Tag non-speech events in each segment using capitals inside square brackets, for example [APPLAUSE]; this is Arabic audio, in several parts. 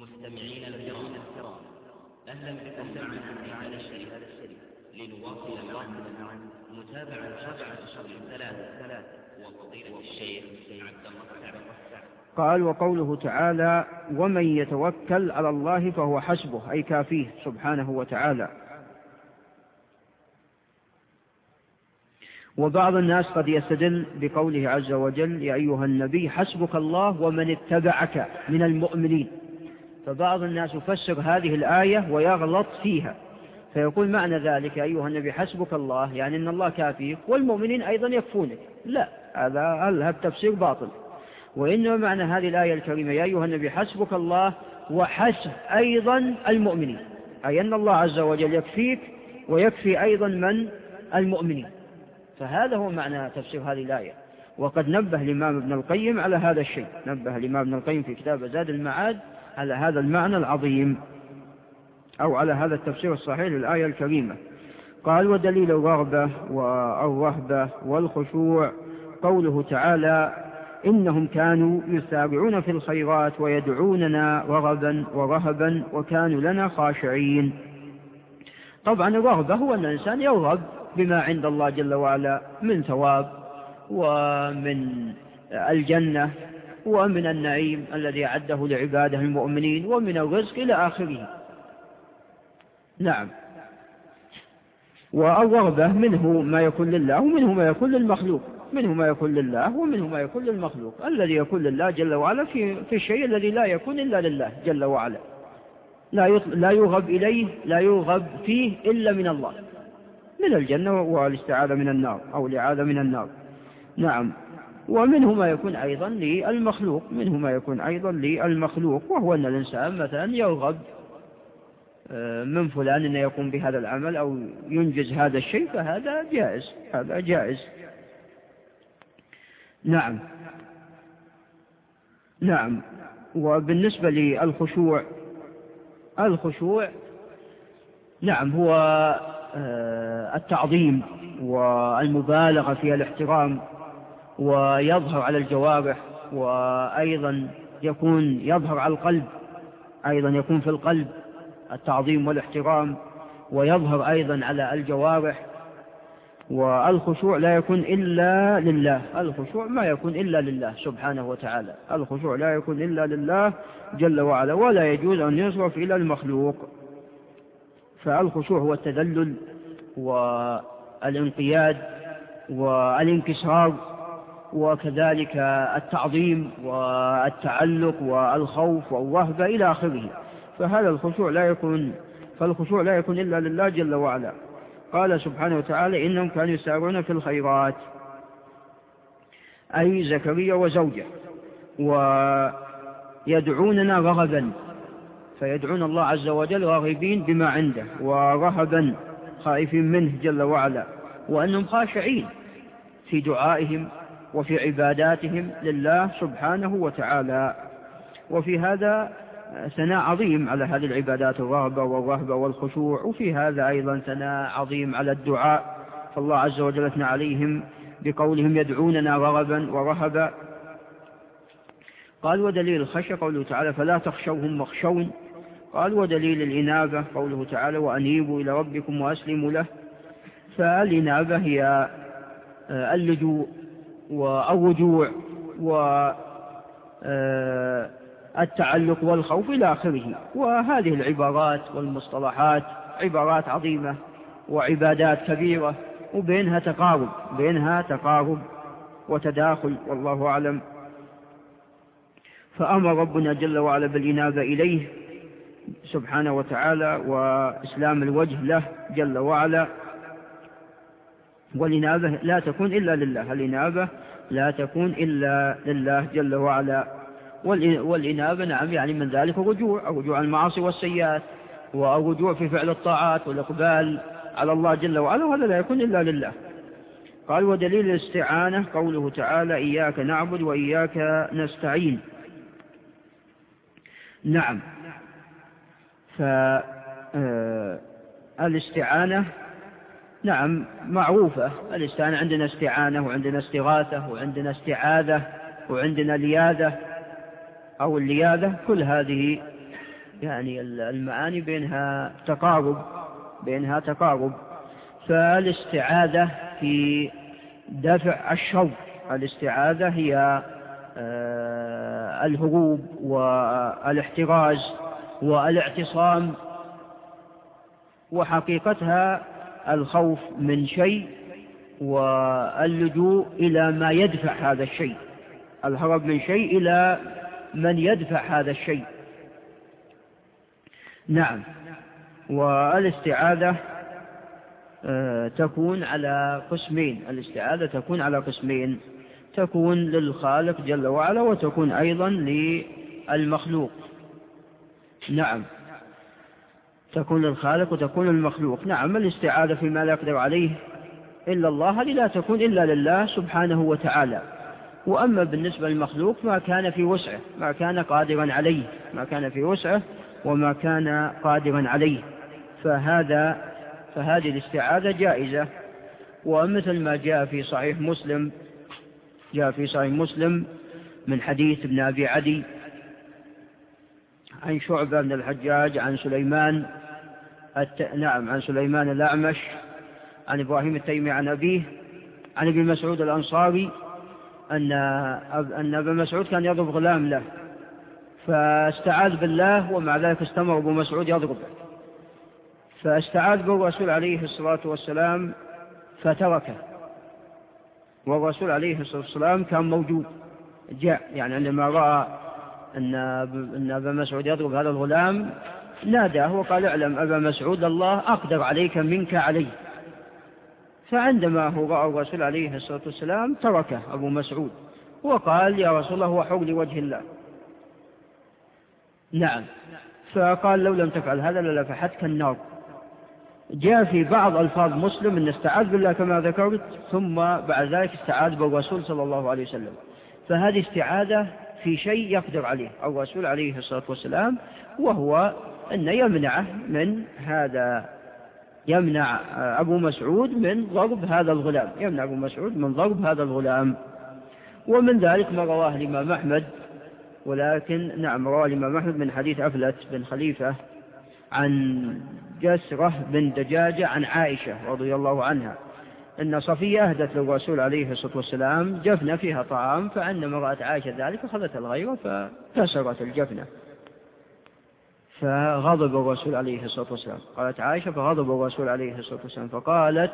مستمعين الكرام. أهلا بكم معنا هذا الشريف. لنواصل معا متابعة شرح الشهر الثلاث وفضيلة الشيخ عبد الله قال وقوله تعالى ومن يتوكل على الله فهو حسبه أي كافيه سبحانه وتعالى. وبعض الناس قد يستدل بقوله عز وجل يا أيها النبي حسبك الله ومن اتبعك من المؤمنين فبعض الناس يفسر هذه الآية ويغلط فيها. فيقول معنى ذلك أيها النبي حسبك الله يعني أن الله كافيك والمؤمنين أيضا يكفونك. لا هذا هذا التفسير باطل. وإنما معنى هذه الآية الكريمة يا أيها النبي حسبك الله وحسب أيضا المؤمنين. أي أن الله عز وجل يكفيك ويكفي أيضا من؟ المؤمنين. فهذا هو معنى تفسير هذه الآية. وقد نبه الإمام ابن القيم على هذا الشيء. نبه الإمام ابن القيم في كتاب زاد المعاد على هذا المعنى العظيم أو على هذا التفسير الصحيح للآية الكريمة. قال ودليل الرغبة والرهبة والخشوع. قوله تعالى إنهم كانوا يسارعون في الخيرات ويدعوننا رغبا ورهبا وكانوا لنا خاشعين. طبعا الرغبة هو أن الإنسان يرغب بما عند الله جل وعلا من ثواب ومن الجنة ومن النعيم الذي أعده لعباده المؤمنين ومن الرزق إلى آخره. نعم. والرغبة منه ما يكون لله ومنه ما يكون للمخلوق. منه ما يكون لله ومنه ما يكون للمخلوق. الذي يكون لله جل وعلا في, في الشيء الذي لا يكون إلا لله جل وعلا. لا, لا يرغب إليه لا يرغب فيه إلا من الله. من الجنة والإستعاذة من النار أو الإعاذة من النار. نعم. ومنه ما يكون أيضا للمخلوق منه ما يكون أيضا للمخلوق وهو أن الإنسان مثلا يرغب آه، من فلان أن يقوم بهذا العمل أو ينجز هذا الشيء فهذا جائز هذا جائز. نعم. نعم. وبالنسبة للخشوع الخشوع نعم هو آه، التعظيم والمبالغة في الاحترام. ويظهر على الجوارح وأيضا يكون يظهر على القلب أيضا يكون في القلب التعظيم والاحترام ويظهر أيضا على الجوارح. والخشوع لا يكون إلا لله الخشوع ما يكون إلا لله سبحانه وتعالى الخشوع لا يكون إلا لله جل وعلا ولا يجوز أن يصرف إلى المخلوق. فالخشوع هو التذلل والانقياد والانكسار. وكذلك التعظيم والتعلق والخوف والرهبة إلى آخره. فهذا الخشوع لا يكون فالخشوع لا يكون إلا لله جل وعلا. قال سبحانه وتعالى إنهم كانوا يسارعون في الخيرات. أي زكريا وزوجه. ويدعوننا رغبا. فيدعون الله عز وجل راغبين بما عنده ورهبا خائفين منه جل وعلا. وأنهم خاشعين في دعائهم وفي عباداتهم لله سبحانه وتعالى. وفي هذا ثناء عظيم على هذه العبادات الرغبة والرهبة والخشوع. وفي هذا أيضا ثناء عظيم على الدعاء. فالله عز وجل اثنى عليهم بقولهم يدعوننا رغبا ورهبا. قال ودليل الخشية قوله تعالى فلا تخشوهم واخشون. قال ودليل الإنابة قوله تعالى وأنيبوا إلى ربكم وأسلموا له. فالإنابة هي اللجوء. والرجوع والتعلق والخوف إلى آخره. وهذه العبارات والمصطلحات عبارات عظيمة وعبادات كبيرة وبينها تقارب بينها تقارب وتداخل والله أعلم. فأمر ربنا جل وعلا بالإنابة إليه سبحانه وتعالى وإسلام الوجه له جل وعلا. والإنابة لا تكون إلا لله. الإنابة لا تكون إلا لله جل وعلا. والإنابة نعم يعني من ذلك الرجوع. الرجوع المعاصي والسيئات والرجوع في فعل الطاعات والإقبال على الله جل وعلا وهذا لا يكون إلا لله. قال ودليل الاستعانة قوله تعالى إياك نعبد وإياك نستعين نعم. فالاستعانة نعم معروفة. الاستعانة عندنا استعانة وعندنا استغاثة وعندنا استعاذة وعندنا لياذة. أو اللياذة كل هذه يعني المعاني بينها تقارب بينها تقارب. فالاستعاذة في دفع الشر الاستعاذة هي آه، الهروب والاحتراز والاعتصام. وحقيقتها الخوف من شيء واللجوء إلى ما يدفع هذا الشيء. الهرب من شيء إلى من يدفع هذا الشيء. نعم. والاستعاذة آه، تكون على قسمين. الاستعاذة تكون على قسمين. تكون للخالق جل وعلا وتكون أيضا للمخلوق. نعم. تكون للخالق وتكون للمخلوق نعم الاستعاذة فيما لا يقدر عليه إلا الله هذه لا تكون إلا لله سبحانه وتعالى. وأما بالنسبة للمخلوق ما كان في وسعه ما كان قادرا عليه ما كان في وسعه وما كان قادرا عليه. فهذا فهذه الاستعاذة جائزة. ومثل ما جاء في صحيح مسلم جاء في صحيح مسلم من حديث ابن أبي عدي عن شعبة بن الحجاج عن سليمان الت... نعم عن سليمان الأعمش عن إبراهيم التيمي عن أبيه عن ابن مسعود الأنصاري أن أن ابن مسعود كان يضرب غلام له فاستعاذ بالله ومع ذلك استمر أبو مسعود يضربه فاستعاذ بالرسول عليه الصلاة والسلام فتركه. والرسول عليه الصلاة والسلام كان موجود جاء يعني عندما رأى أن أن أبا مسعود يضرب هذا الغلام. ناداه وقال اعلم أبا مسعود الله أقدر عليك منك عليه فعندما هو رأى الرسول عليه الصلاة والسلام تركه أبو مسعود. وقال يا رسول الله هو حول لوجه الله. نعم. فقال لو لم تفعل هذا للفحتك النار. جاء في بعض ألفاظ مسلم أن استعاذ بالله كما ذكرت ثم بعد ذلك استعاذ بالرسول صلى الله عليه وسلم. فهذه استعاذة في شيء يقدر عليه. الرسول عليه الصلاة والسلام وهو أن يمنعه من هذا يمنع أبو مسعود من ضرب هذا الغلام. يمنع أبو مسعود من ضرب هذا الغلام. ومن ذلك ما رواه الإمام أحمد. ولكن نعم رواه الإمام أحمد من حديث أفلت بن خليفة عن جسرة بن دجاجة عن عائشة رضي الله عنها. أن صفية أهدت للرسول عليه الصلاة والسلام جفنة فيها طعام فعندما رأت عائشة ذلك أخذت الغيرة فكسرت الجفنة. فغضب الرسول عليه الصلاة والسلام. قالت عائشة فغضب الرسول عليه الصلاة والسلام فقالت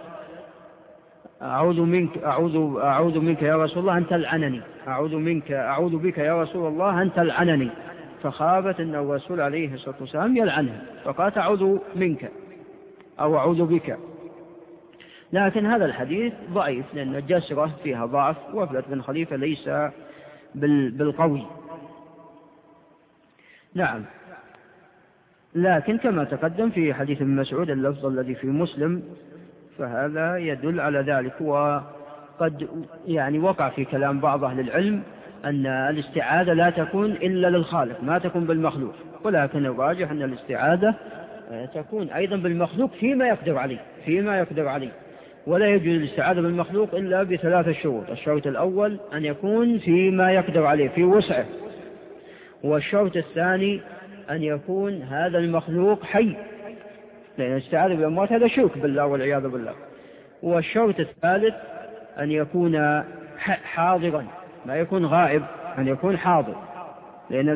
أعوذ منك أعوذ أعوذ منك يا رسول الله أن تلعنني. أعوذ منك أعوذ بك يا رسول الله أن تلعنني. فخافت أن الرسول عليه الصلاة والسلام يلعنها فقالت أعوذ منك أو أعوذ بك. لكن هذا الحديث ضعيف لأن الجسرة فيها ضعف وفلة بن خليفة ليس بالقوي. نعم. لكن كما تقدم في حديث ابن مسعود اللفظ الذي في مسلم فهذا يدل على ذلك وقد يعني وقع في كلام بعض أهل العلم أن الاستعاذة لا تكون إلا للخالق ما تكون بالمخلوق. ولكن الراجح أن الاستعاذة تكون أيضا بالمخلوق فيما يقدر عليه فيما يقدر عليه. ولا يجوز الاستعاذة بالمخلوق إلا بثلاثة شروط. الشرط الأول أن يكون فيما يقدر عليه في وسعه. والشرط الثاني أن يكون هذا المخلوق حي. لأن الاستعاذة بالأموات هذا شرك بالله والعياذ بالله. والشرط الثالث أن يكون حاضرا. ما يكون غائب أن يكون حاضر. لأن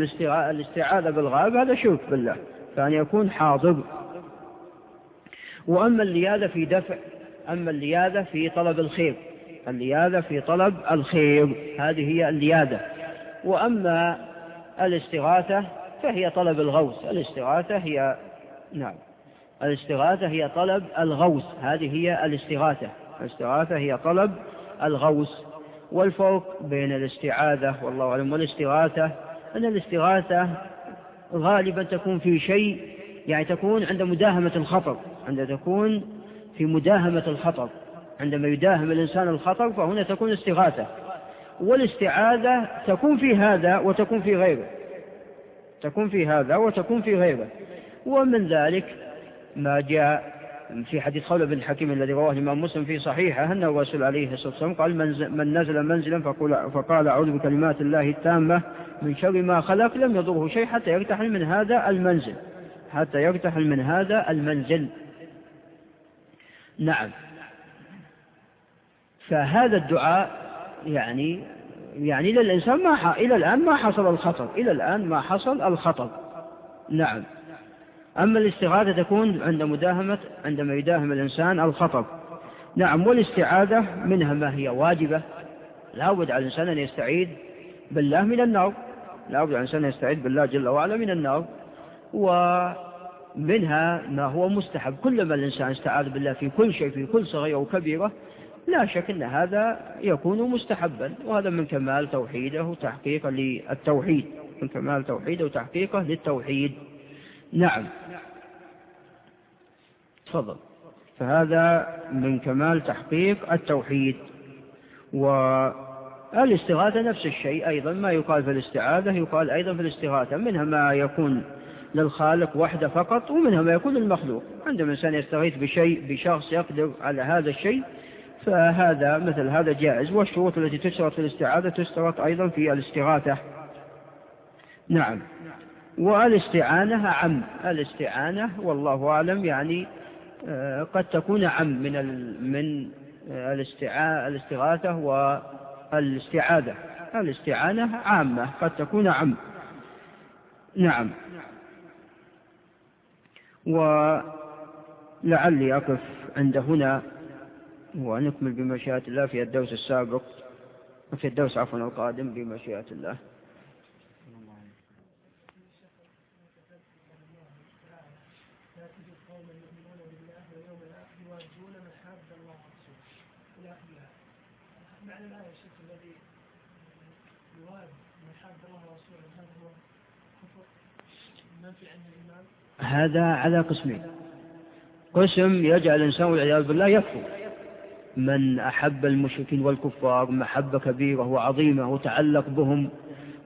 الاستعاذة بالغائب هذا شرك بالله. فأن يكون حاضر. وأما اللياذة في دفع أما اللياذة في طلب الخير. اللياذة في طلب الخير. هذه هي اللياذة وأما الاستغاثة فهي طلب الغوث الاستغاثة هي نعم. الاستغاثة هي طلب الغوث هذه هي الاستغاثة. الاستغاثة هي طلب الغوث والفرق بين الاستعاذة والله أعلم والاستغاثة أن الاستغاثة غالبا تكون في شيء يعني تكون عند مداهمة الخطر عند تكون في مداهمة الخطر. عندما يداهم الإنسان الخطر فهنا تكون استغاثة. والاستعاذة تكون في هذا وتكون في غيره. تكون في هذا وتكون في غيره. ومن ذلك ما جاء في حديث خولة بن حكيم الذي رواه الإمام مسلم في صحيحه أن الرسول عليه الصلاة والسلام قال من نزل منزلا فقال, فقال أعوذ بكلمات الله التامة من شر ما خلق لم يضره شيء حتى يرتحل من هذا المنزل. حتى يرتحل من هذا المنزل. نعم. فهذا الدعاء يعني يعني للإنسان ما إلى الآن ما حصل الخطر إلى الآن ما حصل الخطر. نعم. أما الاستغاثة تكون عند مداهمة عندما يداهم الإنسان الخطر. نعم والاستعاذة منها ما هي واجبة. لا بد على الإنسان أن يستعيذ بالله من النار. لا بد على الإنسان أن يستعيذ بالله جل وعلا من النار. ومنها ما هو مستحب. كلما الإنسان استعاذ بالله في كل شيء في كل صغيرة وكبيرة لا شك أن هذا يكون مستحبا. وهذا من كمال توحيده وتحقيقه للتوحيد. من كمال توحيده وتحقيقه للتوحيد. نعم. تفضل. فهذا من كمال تحقيق التوحيد. والاستغاثة نفس الشيء أيضا. ما يقال في الاستعاذة يقال أيضا في الاستغاثة. منها ما يكون للخالق وحده فقط ومنها ما يكون للمخلوق عندما الإنسان يستغيث بشيء بشخص يقدر على هذا الشيء فهذا مثل هذا جائز. والشروط التي تشترط في الاستعاذة تشترط أيضا في الاستغاثة. نعم. والاستعانة عم. الاستعانة والله أعلم يعني آه، قد تكون عم من من الاستغاثة والاستعاذة. الاستعانة عامة قد تكون عم. نعم. ولعلي أقف عند هنا ونكمل بمشيئة الله في الدوس السابق في الدوس عفوا القادم بمشيئة الله. هذا على قسمين. قسم يجعل الإنسان والعياذ بالله يكفر. من أحب المشركين والكفار محبة كبيرة وعظيمة وتعلق بهم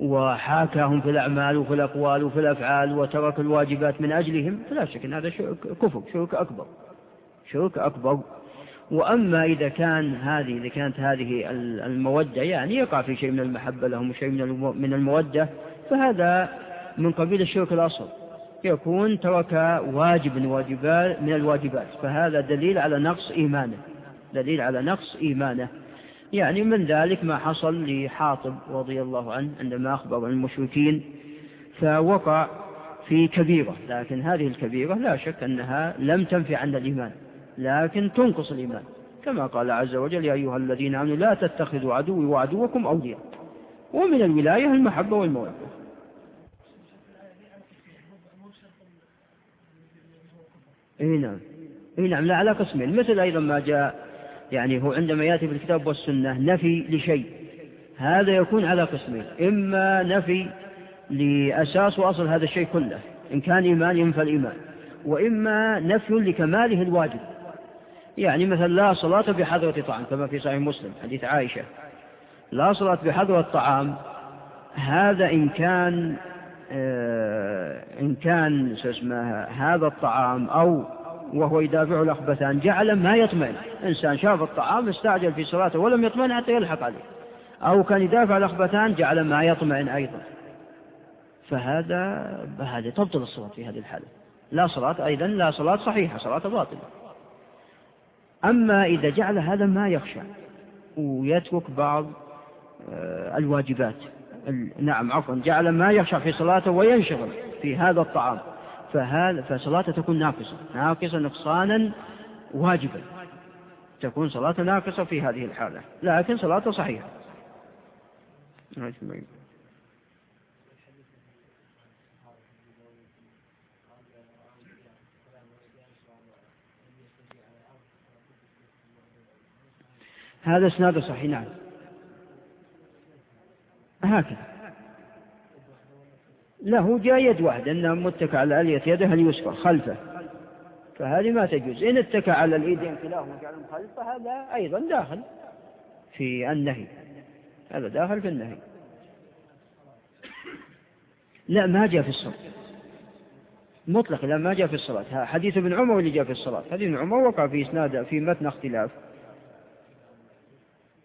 وحاكاهم في الأعمال وفي الأقوال وفي الأفعال وترك الواجبات من أجلهم فلا شك أن هذا كفر شرك أكبر شرك أكبر. وأما إذا كان هذه إذا كانت هذه المودة يعني يقع في شيء من المحبة لهم وشيء من المودة فهذا من قبيل الشرك الأصل. يكون ترك واجب من واجبات من الواجبات. فهذا دليل على نقص إيمانه. دليل على نقص إيمانه. يعني من ذلك ما حصل لحاطب رضي الله عنه عندما أخبر المشركين فوقع في كبيرة. لكن هذه الكبيرة لا شك أنها لم تنفع عن الإيمان. لكن تنقص الإيمان. كما قال عز وجل يا أيها الذين آمنوا لا تتخذوا عدوي وعدوكم أولياء. ومن الولاية المحبة والمودة إي نعم. إي نعم لا على قسمين. مثل أيضا ما جاء يعني هو عندما يأتي في الكتاب والسنة نفي لشيء. هذا يكون على قسمين. إما نفي لأساس وأصل هذا الشيء كله إن كان ايمان ينفى الايمان وإما نفي لكماله الواجب. يعني مثلا لا صلاة بحضرة طعام كما في صحيح مسلم حديث عائشة. لا صلاة بحضرة طعام هذا إن كان إن كان اسمه هذا الطعام أو وهو يدافع الأخبثان جعل ما يطمئن. إنسان شاف الطعام استعجل في صلاته ولم يطمئن حتى يلحق عليه. أو كان يدافع الأخبثان جعل ما يطمئن أيضا. فهذا هذه تبطل الصلاة في هذه الحالة. لا صلاة أيضا لا صلاة صحيحة صلاة باطلة. أما إذا جعل هذا ما يخشى ويترك بعض آه، الواجبات. نعم عفوا جعل ما يخشى في صلاته وينشغل في هذا الطعام. فهذا فصلاته تكون ناقصة ناقصة نقصانا واجبا. تكون صلاة ناقصة في هذه الحالة لكن صلاته صحيحة. هذا إسناده صحيح نعم. هكذا. له جاء يد واحدة أنه متكى على ألية يده اليسرى خلفه. فهذه ما تجوز. إن اتكى على الإيدين كلاهما جعلهم خلفه هذا أيضا داخل في النهي. هذا داخل في النهي. لا ما جاء في الصف مطلق لا ما جاء في الصلاة. حديث ابن عمر اللي جاء في الصلاة. حديث ابن عمر وقع في إسناد في متن اختلاف.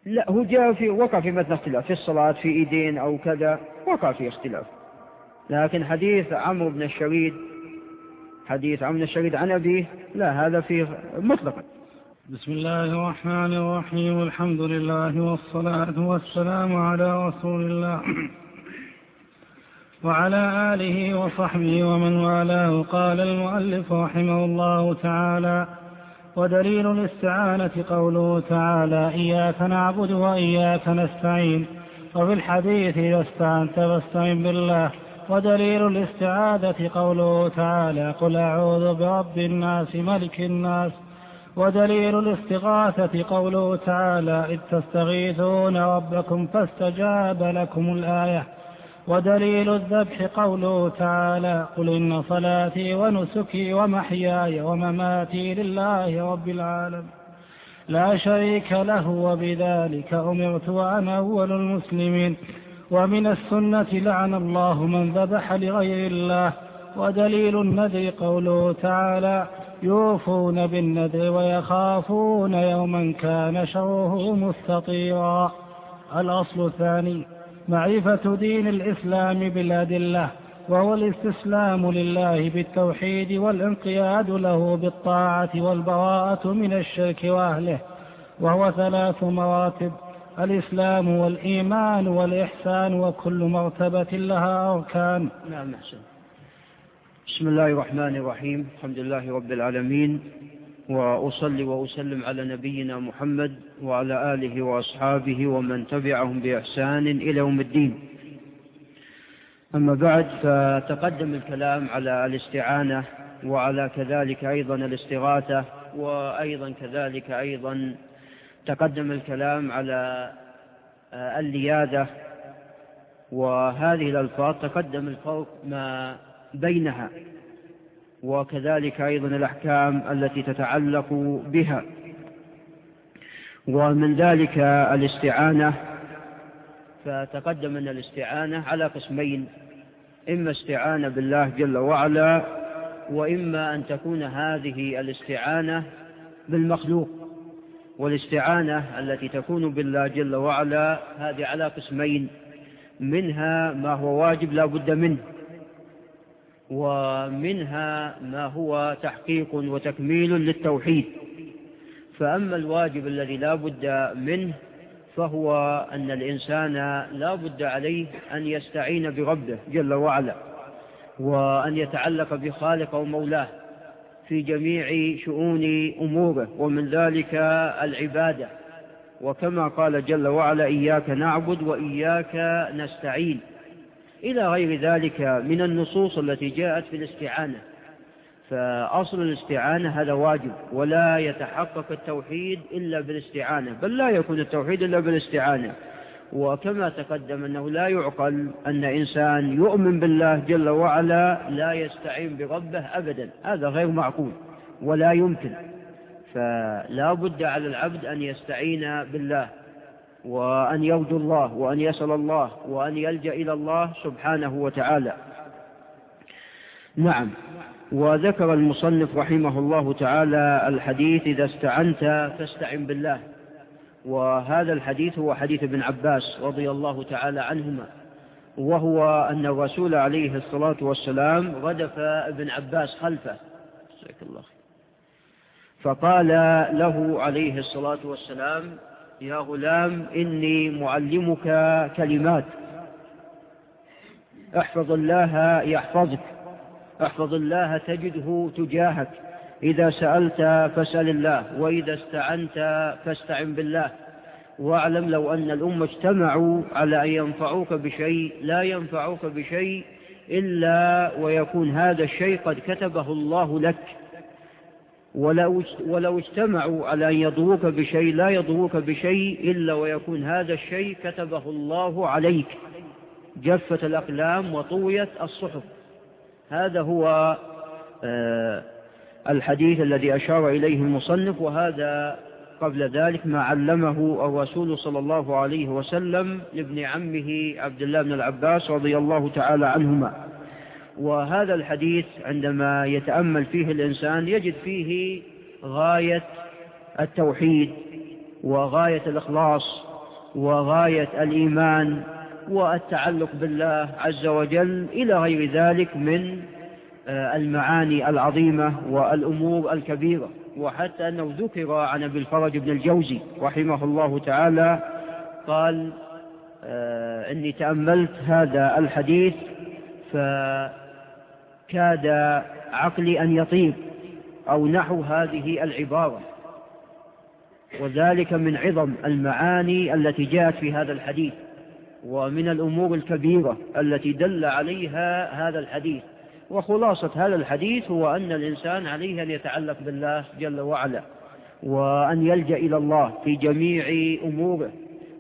لا هو جاء في وقع في متن اختلاف في الصلاة في إيدين أو كذا وقع في اختلاف. لكن حديث عمرو بن الشريد حديث عمرو بن الشريد عن أبيه لا هذا فيه مطلقا. بسم الله الرحمن الرحيم الحمد لله والصلاة والسلام على رسول الله [CLEARS THROAT] وعلى آله وصحبه ومن والاه. قال المؤلف رحمه الله تعالى ودليل الاستعانة قوله تعالى إياك نعبد وإياك نستعين. وفي الحديث إذا استعنت فاستعن بالله. ودليل الاستعاذة قوله تعالى قل أعوذ برب الناس ملك الناس. ودليل الاستغاثة قوله تعالى إذ تستغيثون ربكم فاستجاب لكم الآية. ودليل الذبح قوله تعالى قل إن صلاتي ونسكي ومحياي ومماتي لله رب العالمين. لا شريك له وبذلك أمرت وأنا أول المسلمين. ومن السنة لعن الله من ذبح لغير الله. ودليل النذر قوله تعالى يوفون بالنذر ويخافون يوما كان شره مستطيرا. الأصل الثاني معرفة دين الإسلام بالأدلة وهو الاستسلام لله بالتوحيد والانقياد له بالطاعة والبراءة من الشرك وأهله. وهو ثلاث مراتب الإسلام والإيمان والإحسان وكل مرتبة لها أركان. نعم بسم الله الرحمن الرحيم. الحمد لله رب العالمين. وأصلي وأسلم على نبينا محمد وعلى آله وأصحابه ومن تبعهم بإحسان إلى يوم الدين. أما بعد فتقدم الكلام على الاستعانة وعلى كذلك أيضا الاستغاثة وأيضا كذلك أيضا تقدم الكلام على اللياذة. وهذه الألفاظ تقدم الفرق ما بينها. وكذلك أيضا الأحكام التي تتعلق بها. ومن ذلك الاستعانة فتقدم أن الاستعانة على قسمين إما استعانة بالله جل وعلا وإما أن تكون هذه الاستعانة بالمخلوق. والاستعانة التي تكون بالله جل وعلا هذه على قسمين منها ما هو واجب لا بد منه. ومنها ما هو تحقيق وتكميل للتوحيد. فأما الواجب الذي لا بد منه فهو أن الإنسان لا بد عليه أن يستعين بربه جل وعلا وأن يتعلق بخالق ومولاه في جميع شؤون أموره ومن ذلك العبادة. وكما قال جل وعلا إياك نعبد وإياك نستعين. إلى غير ذلك من النصوص التي جاءت في الاستعانة. فأصل الاستعانة هذا واجب ولا يتحقق التوحيد إلا بالاستعانة بل لا يكون التوحيد إلا بالاستعانة. وكما تقدم أنه لا يعقل أن إنسان يؤمن بالله جل وعلا لا يستعين بربه أبدا. هذا غير معقول ولا يمكن. فلا بد على العبد أن يستعين بالله. وأن يرجو الله وأن يسأل الله وأن يلجأ إلى الله سبحانه وتعالى. نعم. وذكر المصنف رحمه الله تعالى الحديث إذا استعنت فاستعن بالله. وهذا الحديث هو حديث ابن عباس رضي الله تعالى عنهما وهو أن الرسول عليه الصلاة والسلام غدف ابن عباس خلفه. الله فقال له عليه الصلاة والسلام يا غلام إني معلمك كلمات. احفظ الله يحفظك احفظ الله تجده تجاهك. إذا سألت فاسأل الله وإذا استعنت فاستعن بالله. واعلم لو أن الأمة اجتمعوا على أن ينفعوك بشيء لا ينفعوك بشيء إلا ويكون هذا الشيء قد كتبه الله لك. ولو ولو اجتمعوا على أن يضروك بشيء لا يضروك بشيء إلا ويكون هذا الشيء كتبه الله عليك. جفت الأقلام وطويت الصحف. هذا هو آه الحديث الذي أشار إليه المصنف وهذا قبل ذلك ما علمه الرسول صلى الله عليه وسلم لابن عمه عبد الله بن العباس رضي الله تعالى عنهما. وهذا الحديث عندما يتأمل فيه الإنسان يجد فيه غاية التوحيد وغاية الإخلاص وغاية الإيمان والتعلق بالله عز وجل إلى غير ذلك من آه، المعاني العظيمة والأمور الكبيرة. وحتى أنه ذكر عن أبي الفرج بن الجوزي رحمه الله تعالى قال آه، إني تأملت هذا الحديث فكاد عقلي أن يطير أو نحو هذه العبارة. وذلك من عظم المعاني التي جاءت في هذا الحديث ومن الأمور الكبيرة التي دل عليها هذا الحديث. وخلاصة هذا الحديث هو أن الإنسان عليه أن يتعلق بالله جل وعلا وأن يلجأ إلى الله في جميع أموره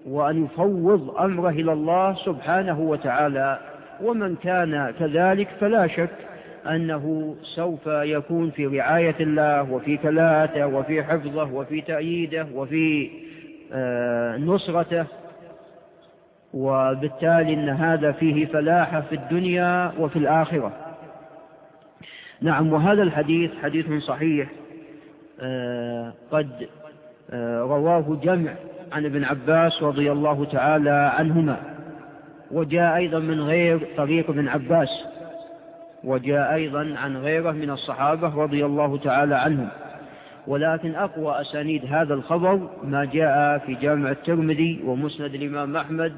وأن يفوض أمره إلى الله سبحانه وتعالى. ومن كان كذلك فلا شك أنه سوف يكون في رعاية الله وفي كلاته وفي حفظه وفي تأييده وفي آه، نصرته. وبالتالي أن هذا فيه فلاحة في الدنيا وفي الآخرة. نعم وهذا الحديث حديث صحيح. آه، قد آه، رواه جمع عن ابن عباس رضي الله تعالى عنهما. وجاء أيضا من غير طريق ابن عباس. وجاء أيضا عن غيره من الصحابة رضي الله تعالى عنهم. ولكن أقوى أسانيد هذا الخبر ما جاء في جامع الترمذي ومسند الإمام أحمد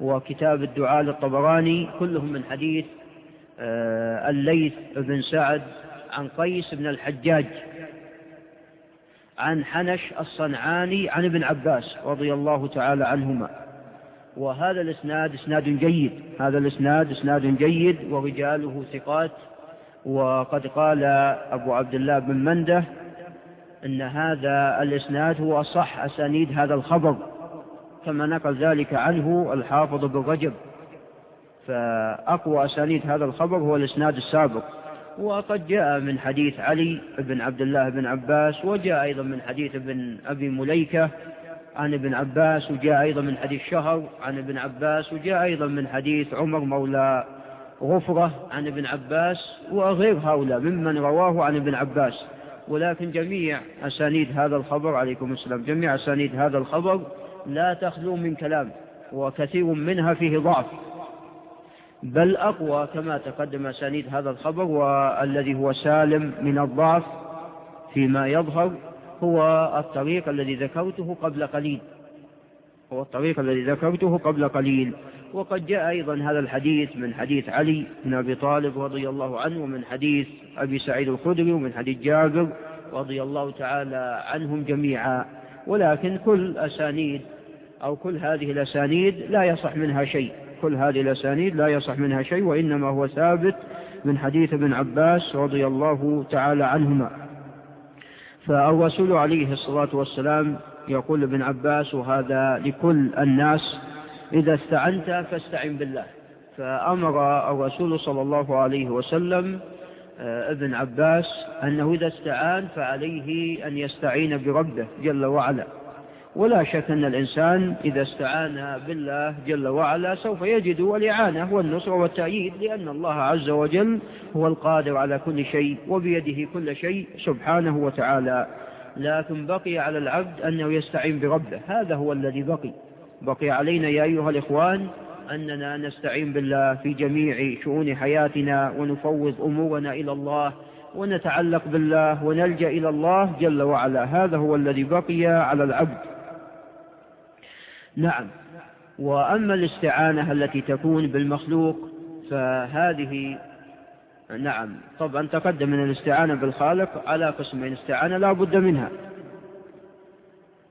وكتاب الدعاء للطبراني كلهم من حديث آه، الليث بن سعد عن قيس بن الحجاج عن حنش الصنعاني عن ابن عباس رضي الله تعالى عنهما. وهذا الإسناد إسناد جيد. هذا الإسناد إسناد جيد ورجاله ثقات. وقد قال أبو عبد الله بن منده أن هذا الإسناد هو أصح أسانيد هذا الخبر كما نقل ذلك عنه الحافظ بن رجب. فأقوى أسانيد هذا الخبر هو الإسناد السابق. وقد جاء من حديث علي بن عبد الله بن عباس وجاء أيضا من حديث ابن أبي مليكة عن ابن عباس وجاء أيضا من حديث شهر. عن ابن عباس وجاء أيضا من حديث عمر مولى غفرة عن ابن عباس وغير هؤلاء ممن رواه عن ابن عباس. ولكن جميع أسانيد هذا الخبر عليكم السلام جميع أسانيد هذا الخبر لا تخلو من كلام وكثير منها فيه ضعف. بل أقوى كما تقدم أسانيد هذا الخبر والذي هو سالم من الضعف فيما يظهر. هو الطريق الذي ذكرته قبل قليل. هو الطريق الذي ذكرته قبل قليل. وقد جاء أيضا هذا الحديث من حديث علي بن أبي طالب رضي الله عنه ومن حديث أبي سعيد الخدري ومن حديث جابر رضي الله تعالى عنهم جميعا. ولكن كل أسانيد أو كل هذه الأسانيد لا يصح منها شيء. كل هذه الأسانيد لا يصح منها شيء وإنما هو ثابت من حديث ابن عباس رضي الله تعالى عنهما. فالرسول عليه الصلاة والسلام يقول ابن عباس وهذا لكل الناس إذا استعنت فاستعن بالله. فأمر الرسول صلى الله عليه وسلم آه، ابن عباس أنه إذا استعان فعليه أن يستعين بربه جل وعلا. ولا شك أن الإنسان إذا استعان بالله جل وعلا سوف يجد الإعانة والنصر والتأييد لأن الله عز وجل هو القادر على كل شيء وبيده كل شيء سبحانه وتعالى. لكن بقي على العبد أنه يستعين بربه. هذا هو الذي بقي. بقي علينا يا أيها الإخوان أننا نستعين بالله في جميع شؤون حياتنا ونفوض أمورنا إلى الله ونتعلق بالله ونلجأ إلى الله جل وعلا. هذا هو الذي بقي على العبد. نعم. وأما الاستعانة التي تكون بالمخلوق فهذه نعم. طبعا تقدم من الاستعانة بالخالق على قسمين استعانة لا بد منها.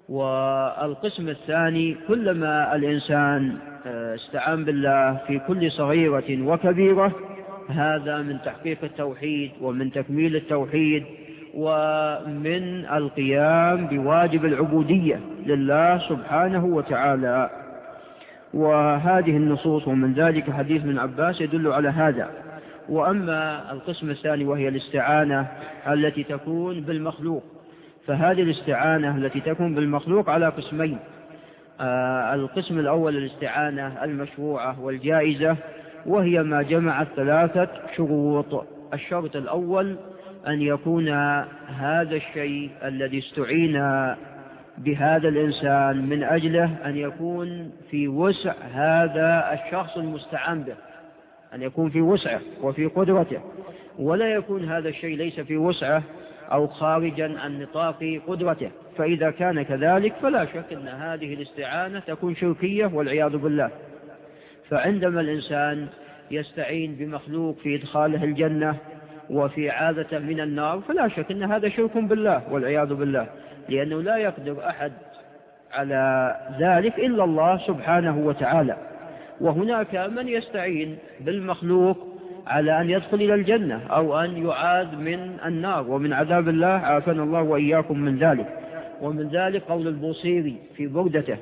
والقسم الثاني كلما الإنسان آه، استعان بالله في كل صغيرة وكبيرة هذا من تحقيق التوحيد ومن تكميل التوحيد ومن القيام بواجب العبودية لله سبحانه وتعالى. وهذه النصوص ومن ذلك حديث من عباس يدل على هذا. وأما القسم الثاني وهي الاستعانة التي تكون بالمخلوق. فهذه الاستعانة التي تكون بالمخلوق على قسمين. آه القسم الأول الاستعانة المشروعة والجائزة وهي ما جمعت ثلاثة شروط. الشرط الأول أن يكون هذا الشيء الذي استعين بهذا الإنسان من أجله أن يكون في وسع هذا الشخص المستعان به أن يكون في وسعه وفي قدرته. ولا يكون هذا الشيء ليس في وسعه أو خارجا عن نطاق قدرته. فإذا كان كذلك فلا شك أن هذه الاستعانة تكون شركية والعياذ بالله. فعندما الإنسان يستعين بمخلوق في إدخاله الجنة وفي عادة من النار فلا شك أن هذا شرك بالله والعياذ بالله لأنه لا يقدر أحد على ذلك إلا الله سبحانه وتعالى. وهناك من يستعين بالمخلوق على أن يدخل إلى الجنة أو أن يعاد من النار ومن عذاب الله عافنا الله وإياكم من ذلك. ومن ذلك قول البوصيري في بردته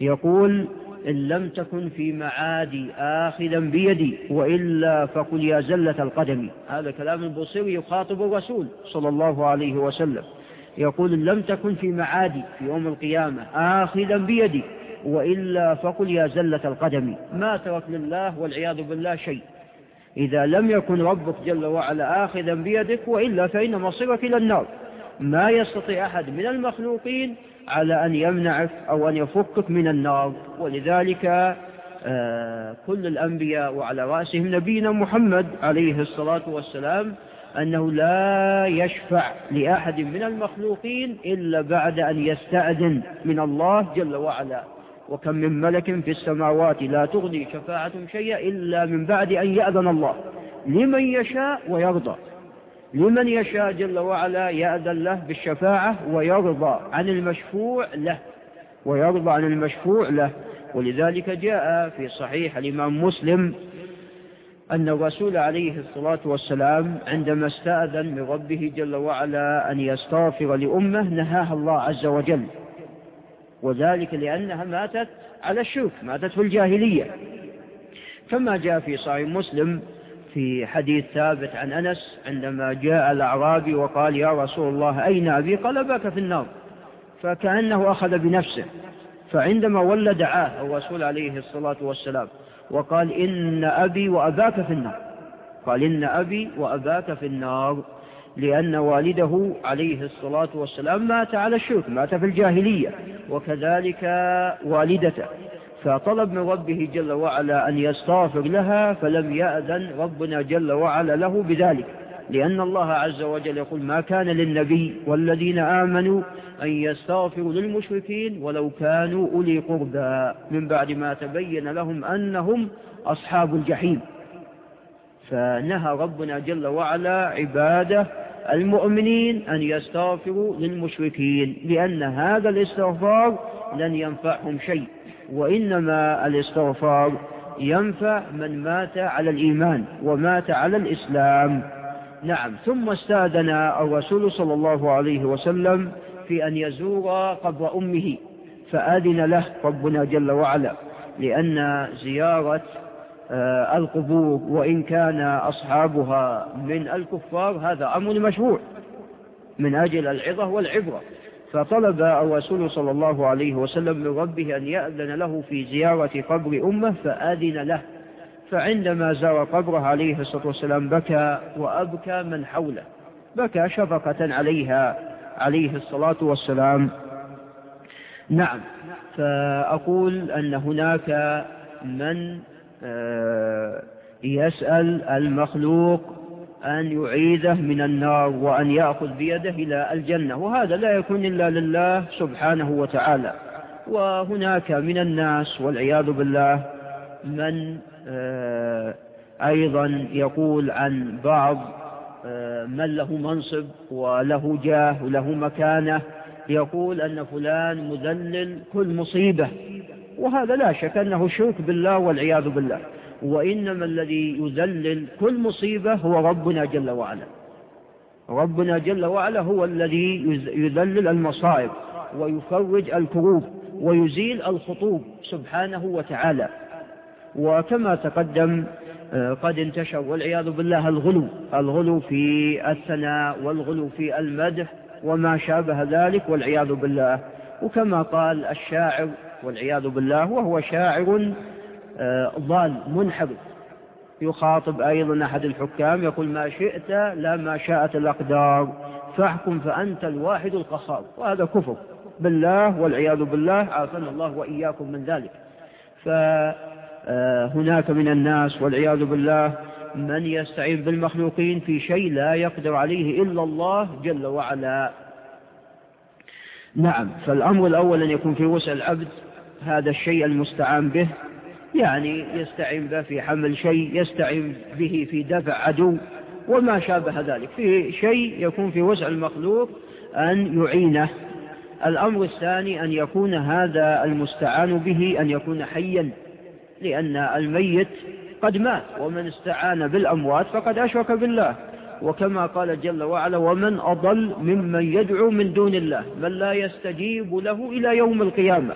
يقول إن لم تكن في معادي آخذا بيدي وإلا فقل يا زلة القدم. هذا كلام البوصيري يخاطب الرسول صلى الله عليه وسلم. يقول إن لم تكن في معادي في يوم القيامة آخذا بيدي وإلا فقل يا زلة القدم. ما ترك لله والعياذ بالله شيء. إذا لم يكن ربك جل وعلا آخذا بيدك وإلا فإن مصيرك إلى النار. ما يستطيع أحد من المخلوقين على أن يمنعك أو أن يفكك من النار. ولذلك آه، كل الأنبياء وعلى رأسهم نبينا محمد عليه الصلاة والسلام أنه لا يشفع لأحد من المخلوقين إلا بعد أن يستأذن من الله جل وعلا. وكم من ملك في السماوات لا تغني شفاعة شيئا إلا من بعد أن يأذن الله لمن يشاء ويرضى. لمن يشاء جل وعلا يأذن له بالشفاعة ويرضى عن المشفوع له ويرضى عن المشفوع له. ولذلك جاء في صحيح الإمام مسلم أن الرسول عليه الصلاة والسلام عندما استأذن من ربه جل وعلا أن يستغفر لأمه نهاها الله عز وجل. وذلك لأنها ماتت على الشرك ماتت في الجاهلية. كما جاء في صحيح مسلم في حديث ثابت عن أنس عندما جاء الأعرابي وقال يا رسول الله أين أبي? قال باك في النار. فكأنه أخذ بنفسه. فعندما ولى دعاه الرسول عليه الصلاة والسلام وقال إن أبي وأباك في النار. قال إن أبي وأباك في النار. لأن والده عليه الصلاة والسلام مات على الشرك مات في الجاهلية وكذلك والدته. فطلب من ربه جل وعلا أن يستغفر لها فلم يأذن ربنا جل وعلا له بذلك. لأن الله عز وجل يقول ما كان للنبي والذين آمنوا أن يستغفروا للمشركين ولو كانوا أولي قربى. من بعد ما تبين لهم أنهم أصحاب الجحيم. فنهى ربنا جل وعلا عباده المؤمنين أن يستغفروا للمشركين لأن هذا الاستغفار لن ينفعهم شيء. وإنما الاستغفار ينفع من مات على الإيمان ومات على الإسلام. نعم ثم استاذن الرسول صلى الله عليه وسلم في أن يزور قبر أمه فآذن له ربنا جل وعلا لأن زيارة آه، القبور وإن كان أصحابها من الكفار هذا أمر مشروع من أجل العظة والعبرة. فطلب الرسول صلى الله عليه وسلم من ربه أن يأذن له في زيارة قبر أمه فأذن له. فعندما زار قبره عليه الصلاة والسلام بكى وأبكى من حوله. بكى شفقة عليها عليه الصلاة والسلام. نعم فأقول أن هناك من آه، يسأل المخلوق أن يعيذه من النار وأن يأخذ بيده إلى الجنة. وهذا لا يكون إلا لله سبحانه وتعالى. وهناك من الناس والعياذ بالله من آه، أيضا يقول عن بعض آه، من له منصب وله جاه وله مكانة. يقول أن فلان مذلل كل مصيبة. وهذا لا شك أنه شرك بالله والعياذ بالله. وإنما الذي يذلل كل مصيبة هو ربنا جل وعلا. ربنا جل وعلا هو الذي يذلل المصائب ويفرج الكروب ويزيل الخطوب سبحانه وتعالى. وكما تقدم آه، قد انتشر والعياذ بالله الغلو الغلو في الثناء والغلو في المدح وما شابه ذلك والعياذ بالله. وكما قال الشاعر والعياذ بالله وهو شاعر ضال منحرف يخاطب أيضا أحد الحكام يقول ما شئت لا ما شاءت الأقدار فاحكم فأنت الواحد القصاب. وهذا كفر. بالله والعياذ بالله عافنا الله وإياكم من ذلك. فهناك من الناس والعياذ بالله من يستعين بالمخلوقين في شيء لا يقدر عليه إلا الله جل وعلا. نعم فالأمر الأول أن يكون في وسع العبد هذا الشيء المستعان به. يعني يستعين به في حمل شيء يستعين به في دفع عدو وما شابه ذلك. في شيء يكون في وسع المخلوق أن يعينه. الأمر الثاني أن يكون هذا المستعان به أن يكون حيا لأن الميت قد مات ومن استعان بالأموات فقد أشرك بالله. وكما قال جل وعلا ومن أضل ممن يدعو من دون الله من لا يستجيب له إلى يوم القيامة.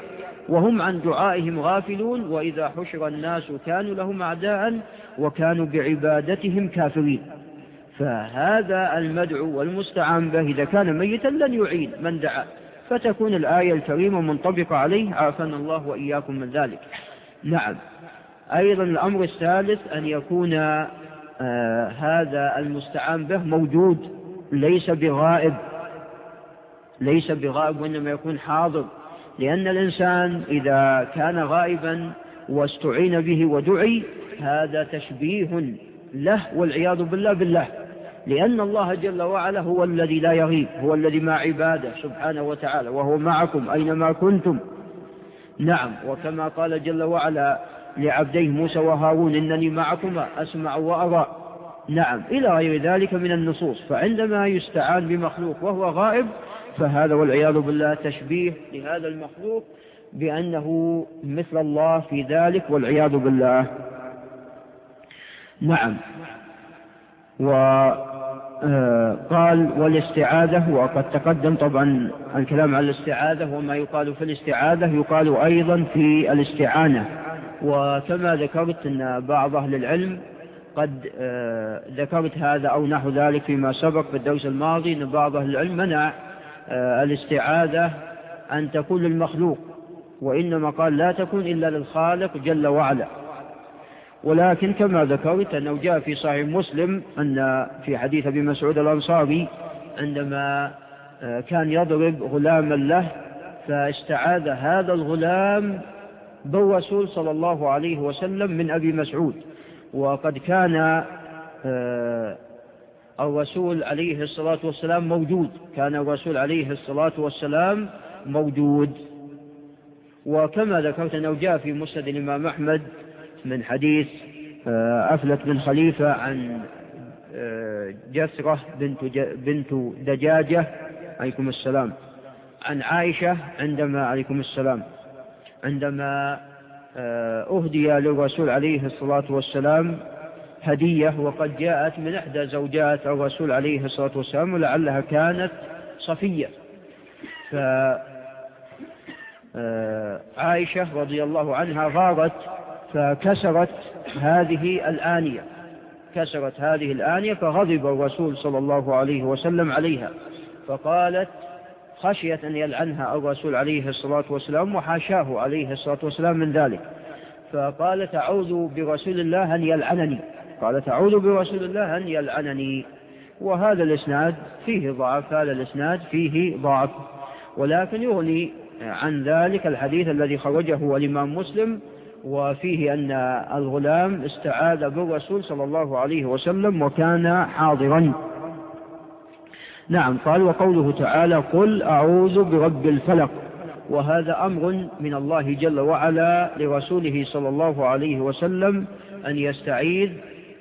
وهم عن دعائهم غافلون وإذا حشر الناس كانوا لهم أعداء وكانوا بعبادتهم كافرين. فهذا المدعو والمستعان به إذا كان ميتا لن يعين من دعا. فتكون الآية الكريمة منطبقة عليه عافنا الله وإياكم من ذلك. نعم. أيضا الأمر الثالث أن يكون آه هذا المستعان به موجود ليس بغائب. ليس بغائب وإنما يكون حاضر. لأن الإنسان إذا كان غائبا واستعين به ودعي هذا تشبيه له والعياذ بالله بالله. لأن الله جل وعلا هو الذي لا يغيب هو الذي مع عباده سبحانه وتعالى وهو معكم أينما كنتم. نعم وكما قال جل وعلا لعبديه موسى وهارون إنني معكما أسمع وأرى. نعم إلى غير ذلك من النصوص. فعندما يستعان بمخلوق وهو غائب فهذا والعياذ بالله تشبيه لهذا المخلوق بأنه مثل الله في ذلك والعياذ بالله. نعم. وقال والاستعاذة وقد تقدم طبعا الكلام عن الاستعاذة وما يقال في الاستعاذة يقال أيضا في الاستعانة. وكما ذكرت أن بعض أهل العلم قد آه، ذكرت هذا أو نحو ذلك فيما سبق في الدرس الماضي أن بعض أهل العلم منع آه، الاستعاذة أن تكون للمخلوق وإنما قال لا تكون إلا للخالق جل وعلا. ولكن كما ذكرت أنه جاء في صحيح مسلم أن في حديث أبي مسعود الأنصاري عندما آه، كان يضرب غلاما له فاستعاذ هذا الغلام بالرسول صلى الله عليه وسلم من أبي مسعود. وقد كان آه، الرسول عليه الصلاة والسلام موجود. كان الرسول عليه الصلاة والسلام موجود. وكما ذكرت أنه جاء في مسند الإمام أحمد من حديث آه، أفلت بن خليفة عن آه، جسرة بنت, بنت دجاجة عليكم السلام. عن عائشة عندما عليكم السلام عندما آه، أهدي للرسول عليه الصلاة والسلام هدية وقد جاءت من إحدى زوجات الرسول عليه الصلاة والسلام ولعلها كانت صفية. فعائشة رضي الله عنها غارت فكسرت هذه الآنية. كسرت هذه الآنية فغضب الرسول صلى الله عليه وسلم عليها. فقالت خشية أن يلعنها الرسول عليه الصلاة والسلام وحاشاه عليه الصلاة والسلام من ذلك. فقالت أعوذ برسول الله أن يلعنني. قالت أعوذ برسول الله أن يلعنني. وهذا الإسناد فيه ضعف هذا الإسناد فيه ضعف. ولكن يغني عن ذلك الحديث الذي خرجه الإمام مسلم وفيه أن الغلام استعاذ بالرسول صلى الله عليه وسلم وكان حاضرا. نعم قال وقوله تعالى قل أعوذ برب الفلق. وهذا أمر من الله جل وعلا لرسوله صلى الله عليه وسلم أن يستعيذ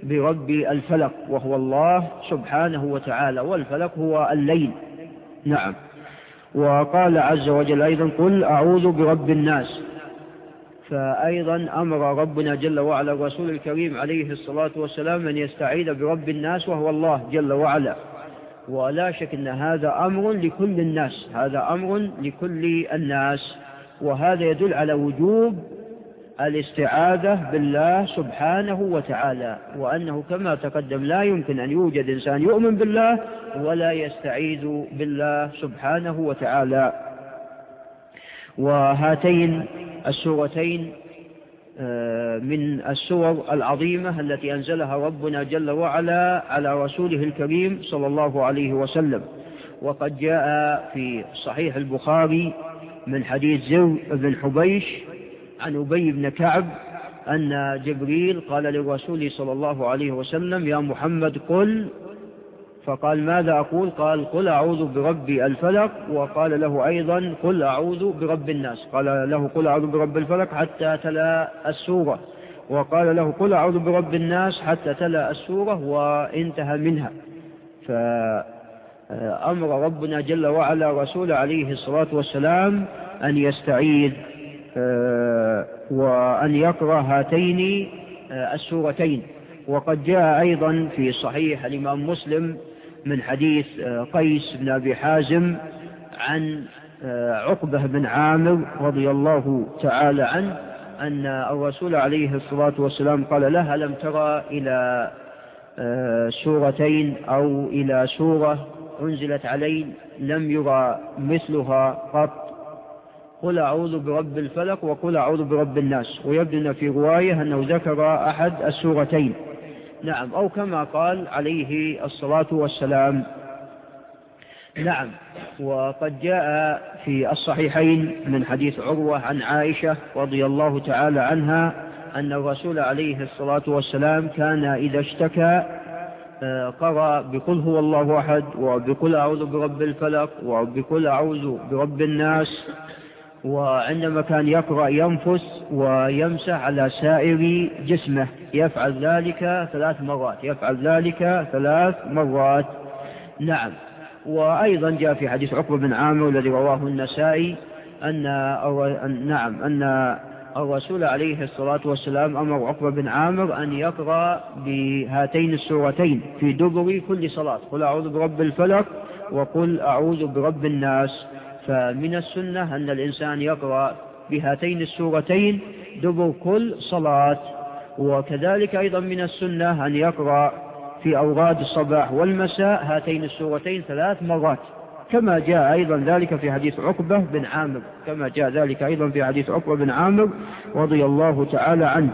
برب الفلق وهو الله سبحانه وتعالى والفلق هو الليل. نعم. وقال عز وجل أيضا قل أعوذ برب الناس. فأيضا أمر ربنا جل وعلا الرسول الكريم عليه الصلاة والسلام أن يستعيذ برب الناس وهو الله جل وعلا. ولا شك أن هذا أمر لكل الناس هذا أمر لكل الناس. وهذا يدل على وجوب الاستعاذة بالله سبحانه وتعالى وأنه كما تقدم لا يمكن أن يوجد إنسان يؤمن بالله ولا يستعيذ بالله سبحانه وتعالى. وهاتين السورتين آه، من السور العظيمة التي أنزلها ربنا جل وعلا على رسوله الكريم صلى الله عليه وسلم. وقد جاء في صحيح البخاري من حديث زر بن حبيش عن أبي بن كعب أن جبريل قال للرسول صلى الله عليه وسلم يا محمد قل. فقال ماذا أقول؟ قال قل أعوذ برب الفلق. وقال له أيضا قل أعوذ برب الناس. قال له قل أعوذ برب الفلق حتى تلا السورة. وقال له قل أعوذ برب الناس حتى تلا السورة وانتهى منها. فأمر ربنا جل وعلا رسول عليه الصلاة والسلام أن يستعيذ. آه، وأن يقرأ هاتين آه، السورتين. وقد جاء أيضا في صحيح الإمام مسلم من حديث آه، قيس بن أبي حازم عن عقبة بن عامر رضي الله تعالى عنه أن الرسول عليه الصلاة والسلام قال له لم ترى إلى سورتين أو إلى سورة أنزلت علي لم يرى مثلها قط؟ قل أعوذ برب الفلق وقل أعوذ برب الناس ويبدو في رواية أنه ذكر أحد السورتين. نعم أو كما قال عليه الصلاة والسلام. نعم وقد جاء في الصحيحين من حديث عروة عن عائشة رضي الله تعالى عنها أن الرسول عليه الصلاة والسلام كان إذا اشتكى آه، قرأ بقل هو الله أحد وبقل أعوذ برب الفلق وبقل أعوذ برب الناس وعندما كان يقرأ ينفس ويمسح على سائر جسمه يفعل ذلك ثلاث مرات يفعل ذلك ثلاث مرات. نعم. وأيضا جاء في حديث عقبة بن عامر الذي رواه النسائي أن نعم أن الرسول عليه الصلاة والسلام أمر عقبة بن عامر أن يقرأ بهاتين السورتين في دبر كل صلاة. قل أعوذ برب الفلق وقل أعوذ برب الناس. فمن السنة أن الإنسان يقرأ بهاتين السورتين دبر كل صلاة وكذلك أيضا من السنة أن يقرأ في أوراد الصباح والمساء هاتين السورتين ثلاث مرات. كما جاء أيضا ذلك في حديث عقبة بن عامر. كما جاء ذلك أيضا في حديث عقبة بن عامر رضي الله تعالى عنه.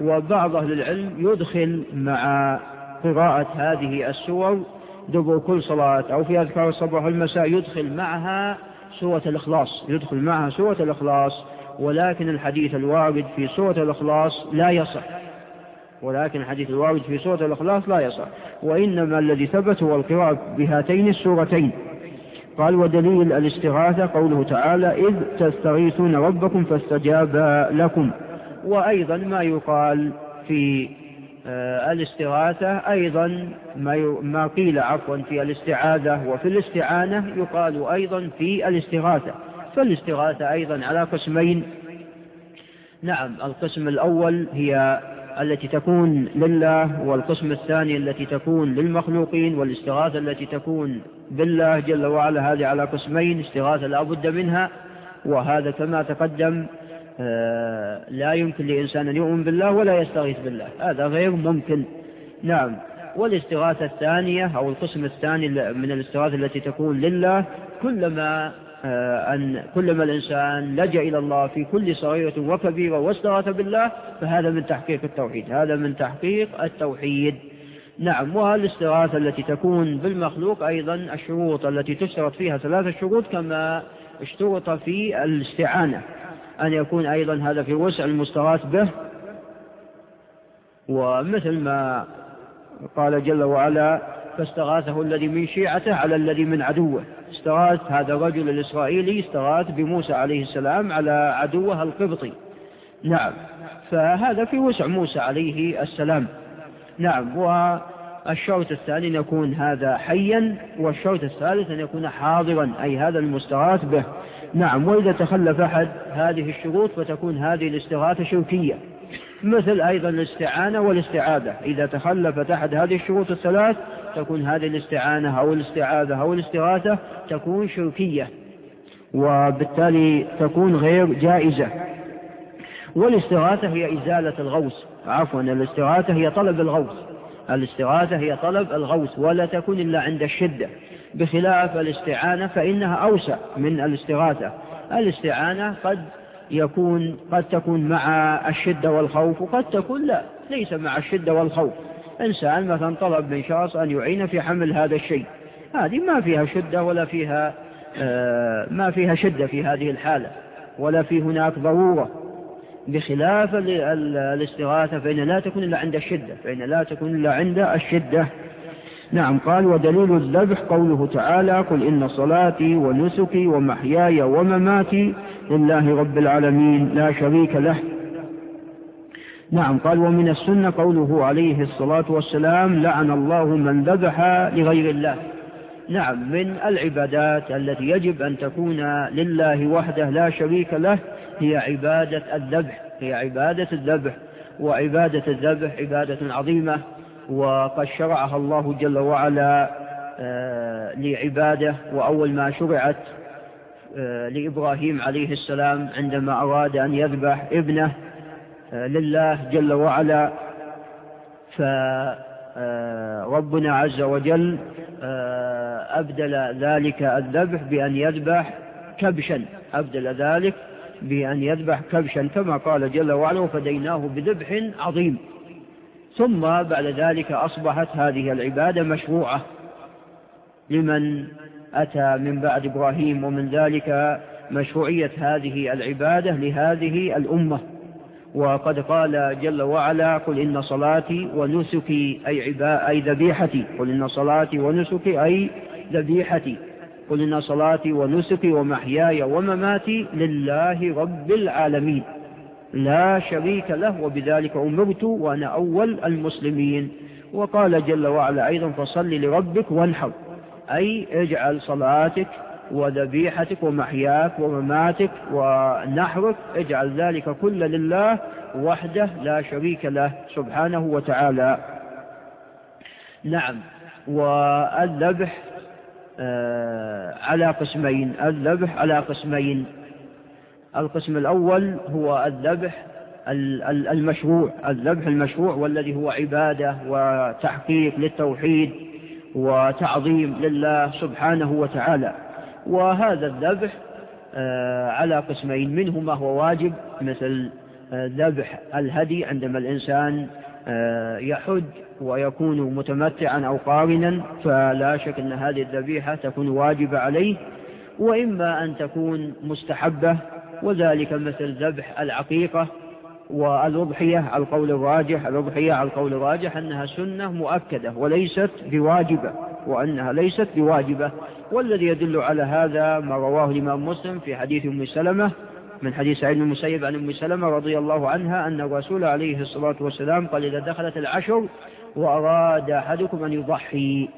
وبعض أهل العلم يدخل مع قراءة هذه السور دبر كل صلاة أو في أذكار الصباح والمساء يدخل معها سورة الإخلاص يدخل معها سورة الإخلاص ولكن الحديث الوارد في سورة الإخلاص لا يصح. ولكن الحديث الوارد في سورة الإخلاص لا يصح. وإنما الذي ثبت هو القراءة بهاتين السورتين. قال ودليل الاستغاثة قوله تعالى إذ تستغيثون ربكم فاستجاب لكم. وأيضا ما يقال في الاستغاثة. أيضا ما قيل عفوا في الاستعاذة وفي الاستعانة يقال أيضا في الاستغاثة. فالاستغاثة أيضا على قسمين. نعم القسم الأول هي التي تكون لله والقسم الثاني التي تكون للمخلوقين والاستغاثة التي تكون بالله جل وعلا. هذه على قسمين استغاثة لا بد منها وهذا كما تقدم آه، لا يمكن لإنسان أن يؤمن بالله ولا يستغيث بالله. هذا غير ممكن. نعم. والاستغاثة الثانية أو القسم الثاني من الاستغاثة التي تكون لله كلما آه، أن كلما الإنسان لجأ إلى الله في كل صغيرة وكبيرة واستغاث بالله فهذا من تحقيق التوحيد. هذا من تحقيق التوحيد. نعم. والاستغاثة التي تكون بالمخلوق أيضا الشروط التي تشترط فيها ثلاثة شروط كما اشترط في الاستعانة. أن يكون أيضا هذا في وسع المستغاث به. ومثل ما قال جل وعلا فاستغاثه الذي من شيعته على الذي من عدوه. استغاث هذا الرجل الإسرائيلي استغاث بموسى عليه السلام على عدوه القبطي. نعم. فهذا في وسع موسى عليه السلام. نعم. والشرط الثاني أن يكون هذا حيا. والشرط الثالث أن يكون حاضرا أي هذا المستغاث به. نعم وإذا تخلف أحد هذه الشروط فتكون هذه الاستغاثة شركية. مثل أيضا الاستعانة والاستعاذة إذا تخلفت أحد هذه الشروط الثلاث تكون هذه الاستعانة أو الاستعاذة أو الاستغاثة تكون شركية وبالتالي تكون غير جائزة. والاستغاثة هي إزالة الغوث عفوا الاستغاثة هي طلب الغوث الاستغاثة هي طلب الغوث ولا تكون إلا عند الشدة. بخلاف الاستعانة فإنها أوسع من الاستغاثة. الاستعانة قد يكون قد تكون مع الشدة والخوف وقد تكون لا ليس مع الشدة والخوف. إنسان مثلا طلب من شخص أن يعين في حمل هذا الشيء. هذه ما فيها شدة ولا فيها آه، ما فيها شدة في هذه الحالة ولا في هناك ضرورة. بخلاف الاستغاثة فإن لا تكون إلا عند الشدة فإن لا تكون إلا عند الشدة. نعم قال ودليل الذبح قوله تعالى قل إن صلاتي ونسكي ومحياي ومماتي لله رب العالمين لا شريك له. نعم قال ومن السنة قوله عليه الصلاة والسلام لعن الله من ذبح لغير الله. نعم من العبادات التي يجب أن تكون لله وحده لا شريك له هي عبادة الذبح هي عبادة الذبح وعبادة الذبح عبادة عظيمة. وقد شرعها الله جل وعلا آه، لعباده وأول ما شرعت آه، لإبراهيم عليه السلام عندما أراد أن يذبح ابنه آه، لله جل وعلا. فربنا عز وجل أبدل ذلك الذبح بأن يذبح كبشا. أبدل ذلك بأن يذبح كبشا كما قال جل وعلا وفديناه بذبح عظيم. ثم بعد ذلك أصبحت هذه العبادة مشروعة لمن أتى من بعد إبراهيم ومن ذلك مشروعية هذه العبادة لهذه الأمة. وقد قال جل وعلا قل إن صلاتي ونسكي أي, عبا أي ذبيحتي. قل إن صلاتي ونسكي أي ذبيحتي. قل إن صلاتي ونسكي ومحياي ومماتي لله رب العالمين. لا شريك له وبذلك أمرت وأنا أول المسلمين. وقال جل وعلا أيضا فصل لربك وانحر أي اجعل صلاتك وذبيحتك ومحياك ومماتك ونحرك اجعل ذلك كل لله وحده لا شريك له سبحانه وتعالى. نعم. والذبح آه، على قسمين الذبح على قسمين. القسم الأول هو الذبح المشروع الذبح المشروع والذي هو عبادة وتحقيق للتوحيد وتعظيم لله سبحانه وتعالى. وهذا الذبح آه، على قسمين منه ما هو واجب مثل آه، ذبح الهدي عندما الإنسان آه، يحج ويكون متمتعا أو قارنا فلا شك أن هذه الذبيحة تكون واجبة عليه. وإما أن تكون مستحبة وذلك مثل ذبح العقيقة والأضحية على القول الراجح الأضحية على القول الراجح أنها سنة مؤكدة وليست بواجبة وأنها ليست بواجبة. والذي يدل على هذا ما رواه الإمام مسلم في حديث أم سلمة من حديث سعيد المسيب عن أم سلمة رضي الله عنها أن الرسول عليه الصلاة والسلام قال إذا دخلت العشر وأراد أحدكم أن يضحي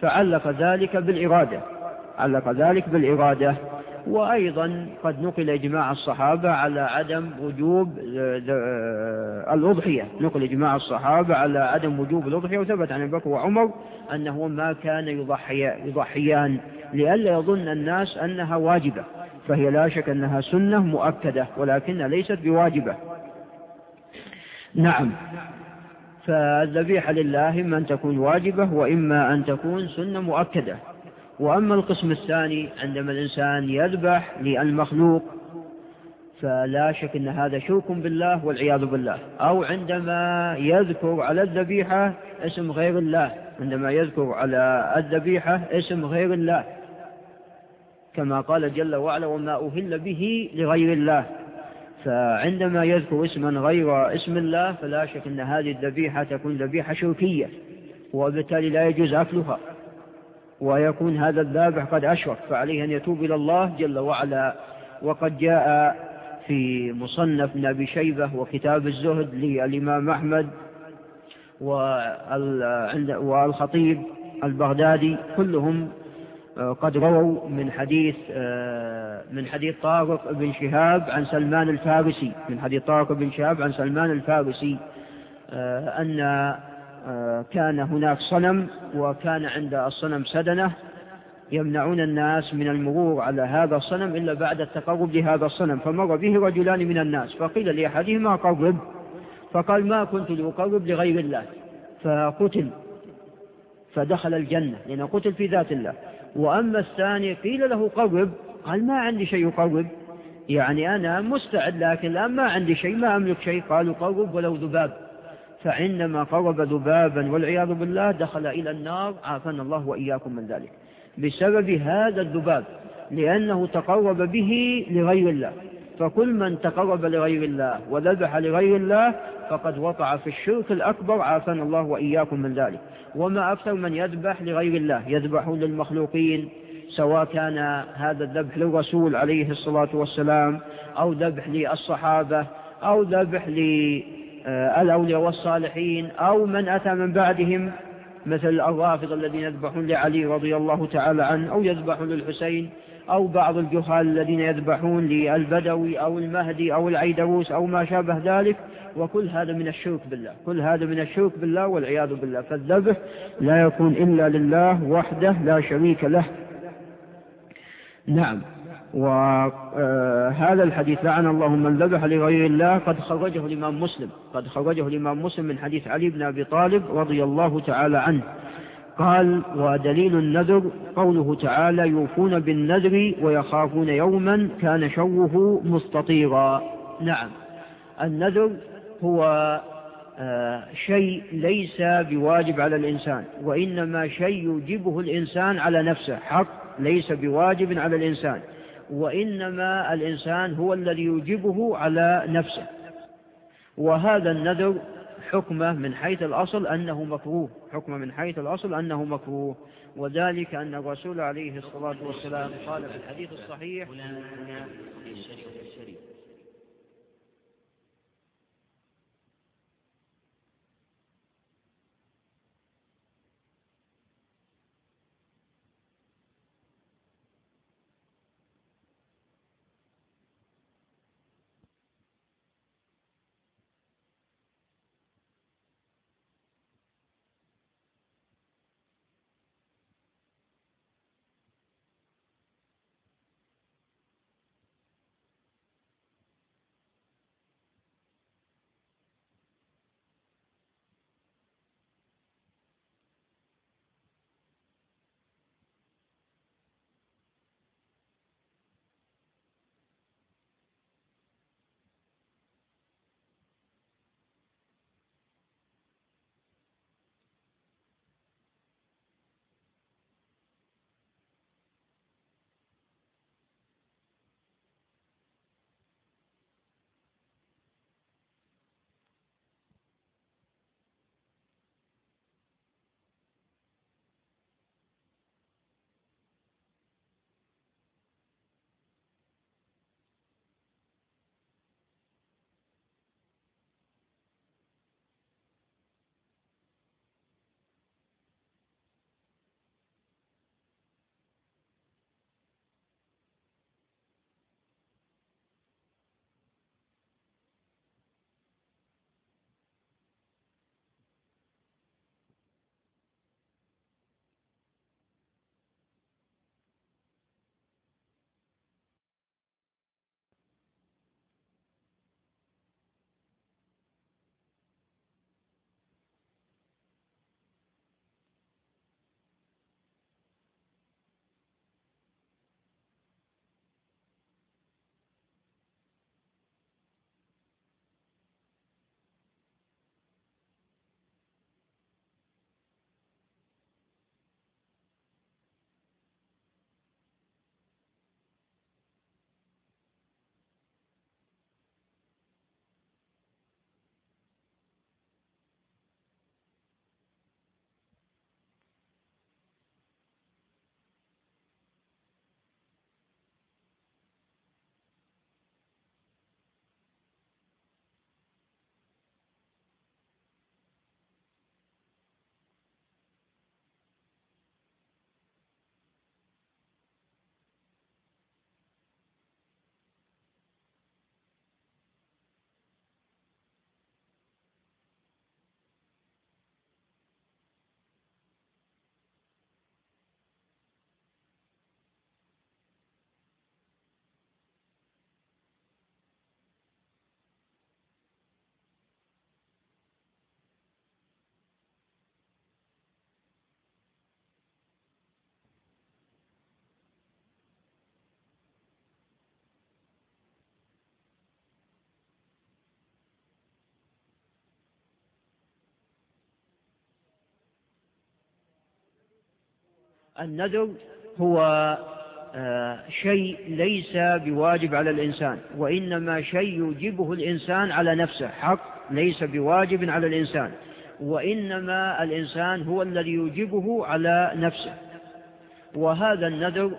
فعلق ذلك بالإرادة علق ذلك بالإرادة. وأيضا قد نقل إجماع الصحابة على عدم وجوب الأضحية. نقل إجماع الصحابة على عدم وجوب الأضحية وثبت عن بكر وعمر أنه ما كان يضحي يضحيان لئلا يظن الناس أنها واجبة فهي لا شك أنها سنة مؤكدة ولكنها ليست بواجبة. نعم. فالذبيحة لله إما أن تكون واجبة وإما أن تكون سنة مؤكدة. وأما القسم الثاني عندما الإنسان يذبح للمخلوق فلا شك أن هذا شرك بالله والعياذ بالله. أو عندما يذكر على الذبيحة اسم غير الله عندما يذكر على الذبيحة اسم غير الله. كما قال جل وعلا وما أهل به لغير الله. فعندما يذكر اسما غير اسم الله فلا شك أن هذه الذبيحة تكون ذبيحة شركية وبالتالي لا يجوز أكلها. ويكون هذا الذابح قد أشرك فعليه أن يتوب إلى الله جل وعلا. وقد جاء في مصنف نبي شيبة وكتاب الزهد للإمام أحمد والخطيب البغدادي كلهم آه، قد رووا من حديث آه، من حديث طارق بن شهاب عن سلمان الفارسي من حديث طارق بن شهاب عن سلمان الفارسي آه، أن كان هناك صنم وكان عند الصنم سدنة يمنعون الناس من المرور على هذا الصنم إلا بعد التقرب لهذا الصنم فمر به رجلان من الناس فقيل لأحدهما قرب فقال ما كنت لأقرب لغير الله؟ فقتل فدخل الجنة لأنه قتل في ذات الله. وأما الثاني قيل له قرب قال ما عندي شيء يقرب. يعني أنا مستعد لكن الآن ما عندي شيء ما أملك شيء؟ قالوا قرب ولو ذباب. فعندما قرب ذبابا والعياذ بالله دخل إلى النار عافانا الله وإياكم من ذلك. بسبب هذا الذباب لأنه تقرب به لغير الله. فكل من تقرب لغير الله وذبح لغير الله فقد وقع في الشرك الأكبر عافانا الله وإياكم من ذلك. وما أكثر من يذبح لغير الله يذبح للمخلوقين سواء كان هذا الذبح للرسول عليه الصلاة والسلام أو ذبح للصحابة أو ذبح للأولياء والصالحين أو من أتى من بعدهم مثل الرافض الذين يذبحون لعلي رضي الله تعالى عنه أو يذبحون للحسين أو بعض الجهال الذين يذبحون للبدوي أو المهدي أو العيدروس أو ما شابه ذلك. وكل هذا من الشرك بالله كل هذا من الشرك بالله والعياذ بالله. فالذبح لا يكون إلا لله وحده لا شريك له. نعم. وهذا الحديث لعن الله من ذبح لغير الله. قد خرجه الإمام مسلم. قد خرجه الإمام مسلم من حديث علي بن أبي طالب رضي الله تعالى عنه. قال ودليل النذر قوله تعالى يوفون بالنذر ويخافون يوما كان شوه مستطيرا. نعم. النذر هو آه، شيء ليس بواجب على الإنسان وإنما شيء يوجبه الإنسان على نفسه. حق ليس بواجب على الإنسان. وإنما الإنسان هو الذي يوجبه على نفسه. وهذا النذر حكمه من حيث الأصل أنه مكروه. حكمه من حيث الأصل أنه مكروه. وذلك أن الرسول عليه الصلاة والسلام قال في الحديث الصحيح النذر هو آه، شيء ليس بواجب على الإنسان وإنما شيء يوجبه الإنسان على نفسه حق ليس بواجب على الإنسان وإنما الإنسان هو الذي يوجبه على نفسه. وهذا النذر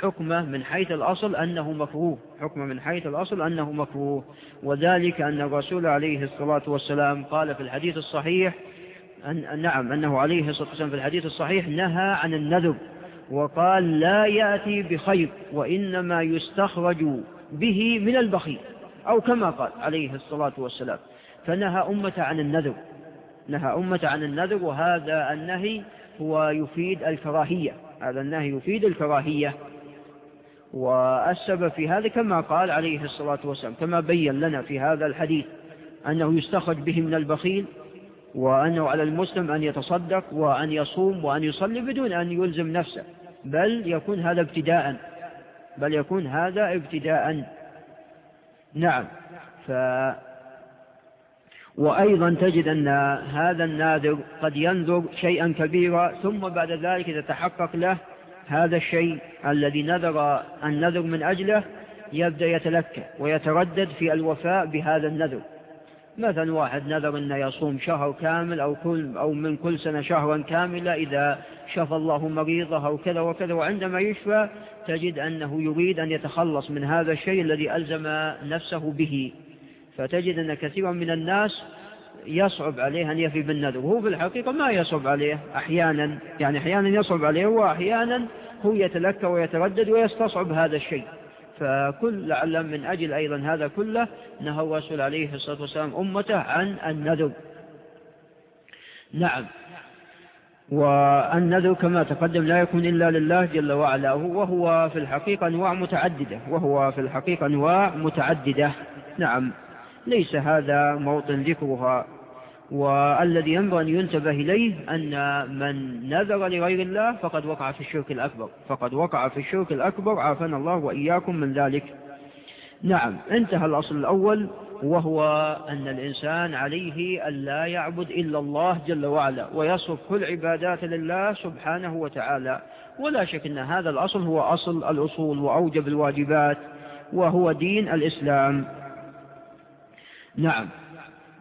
حكمه من حيث الأصل أنه مكروه حكمه من حيث الأصل أنه مكروه. وذلك أن الرسول عليه الصلاة والسلام قال في الحديث الصحيح أن نعم أنه عليه الصلاة والسلام في الحديث الصحيح نهى عن النذر وقال لا يأتي بخير وإنما يستخرج به من البخيل أو كما قال عليه الصلاة والسلام. فنهى أمة عن النذر نهى أمة عن النذر وهذا النهي هو يفيد الكراهية هذا النهي يفيد الكراهية. والسبب في هذا كما قال عليه الصلاة والسلام كما بين لنا في هذا الحديث أنه يستخرج به من البخيل وأنه على المسلم أن يتصدق وأن يصوم وأن يصلي بدون أن يلزم نفسه بل يكون هذا ابتداء بل يكون هذا ابتداء. نعم. ف وأيضا تجد أن هذا الناذر قد ينذر شيئا كبيرا ثم بعد ذلك يتحقق له هذا الشيء الذي نذر النذر من أجله يبدأ يتلكى ويتردد في الوفاء بهذا النذر. مثلا واحد نذر أن يصوم شهر كامل أو, كل أو من كل سنة شهرا كاملا إذا شفى الله مريضه أو كذا وكذا وعندما يشفى تجد أنه يريد أن يتخلص من هذا الشيء الذي ألزم نفسه به. فتجد أن كثيرا من الناس يصعب عليه أن يفي بالنذر. وهو في الحقيقة ما يصعب عليه أحيانا يعني أحيانا يصعب عليه وأحيانا هو يتلكى ويتردد ويستصعب هذا الشيء. فكل لعل من أجل أيضا هذا كله نهى الرسول عليه الصلاة والسلام أمته عن النذر. نعم. والنذر كما تقدم لا يكون إلا لله جل وعلا وهو في الحقيقة أنواع متعددة وهو في الحقيقة أنواع متعددة. نعم. ليس هذا موطن ذكرها. والذي ينبغي أن ينتبه إليه أن من نذر لغير الله فقد وقع في الشرك الأكبر. فقد وقع في الشرك الأكبر عافانا الله وإياكم من ذلك. نعم انتهى الأصل الأول وهو أن الإنسان عليه أن لا يعبد إلا الله جل وعلا ويصرف كل عبادات لله سبحانه وتعالى. ولا شك أن هذا الأصل هو أصل الأصول وأوجب الواجبات وهو دين الإسلام. نعم.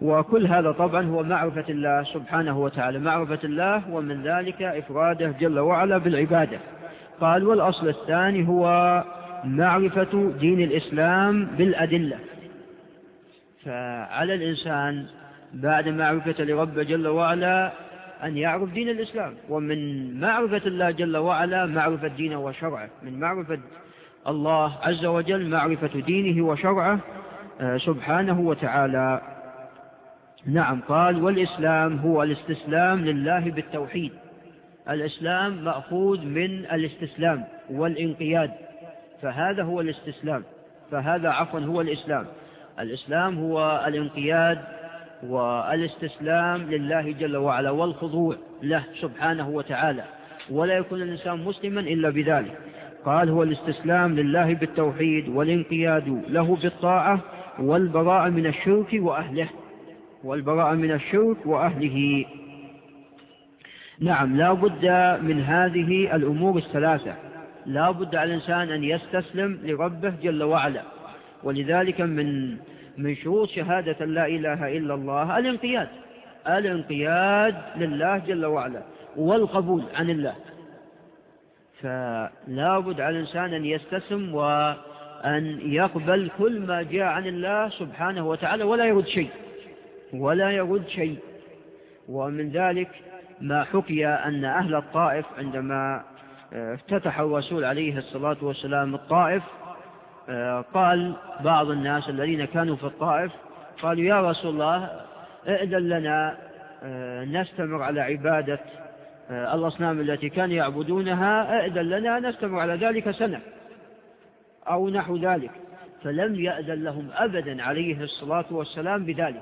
وكل هذا طبعا هو معرفة الله سبحانه وتعالى معرفة الله ومن ذلك إفراده جل وعلا بالعبادة. قال والأصل الثاني هو معرفة دين الإسلام بالأدلة. فعلى الإنسان بعد معرفة لرب جل وعلا أن يعرف دين الإسلام ومن معرفة الله جل وعلا معرفة دينه وشرعه. من معرفة الله عز وجل معرفة دينه وشرعه آه، سبحانه وتعالى. نعم قال والإسلام هو الاستسلام لله بالتوحيد. الإسلام مأخوذ من الاستسلام والانقياد فهذا هو الاستسلام فهذا عفوا هو الإسلام. الإسلام هو الانقياد والاستسلام لله جل وعلا والخضوع له سبحانه وتعالى. ولا يكون الإنسان مسلما إلا بذلك. قال هو الاستسلام لله بالتوحيد والانقياد له بالطاعة والبراءة من الشرك وأهله. والبراءة من الشرك وأهله. نعم لا بد من هذه الأمور الثلاثة. لا بد على الإنسان أن يستسلم لربه جل وعلا. ولذلك من من شروط شهادة لا إله إلا الله الانقياد. الانقياد لله جل وعلا والقبول عن الله. فلا بد على الإنسان أن يستسلم وأن يقبل كل ما جاء عن الله سبحانه وتعالى ولا يرد شيء. ولا يرد شيء. ومن ذلك ما حكي أن أهل الطائف عندما آه، افتتح الرسول عليه الصلاة والسلام الطائف آه، قال بعض الناس الذين كانوا في الطائف قالوا يا رسول الله ائذن لنا آه، نستمر على عبادة الأصنام التي كانوا يعبدونها ائذن لنا نستمر على ذلك سنة أو نحو ذلك. فلم يأذن لهم أبدا عليه الصلاة والسلام بذلك.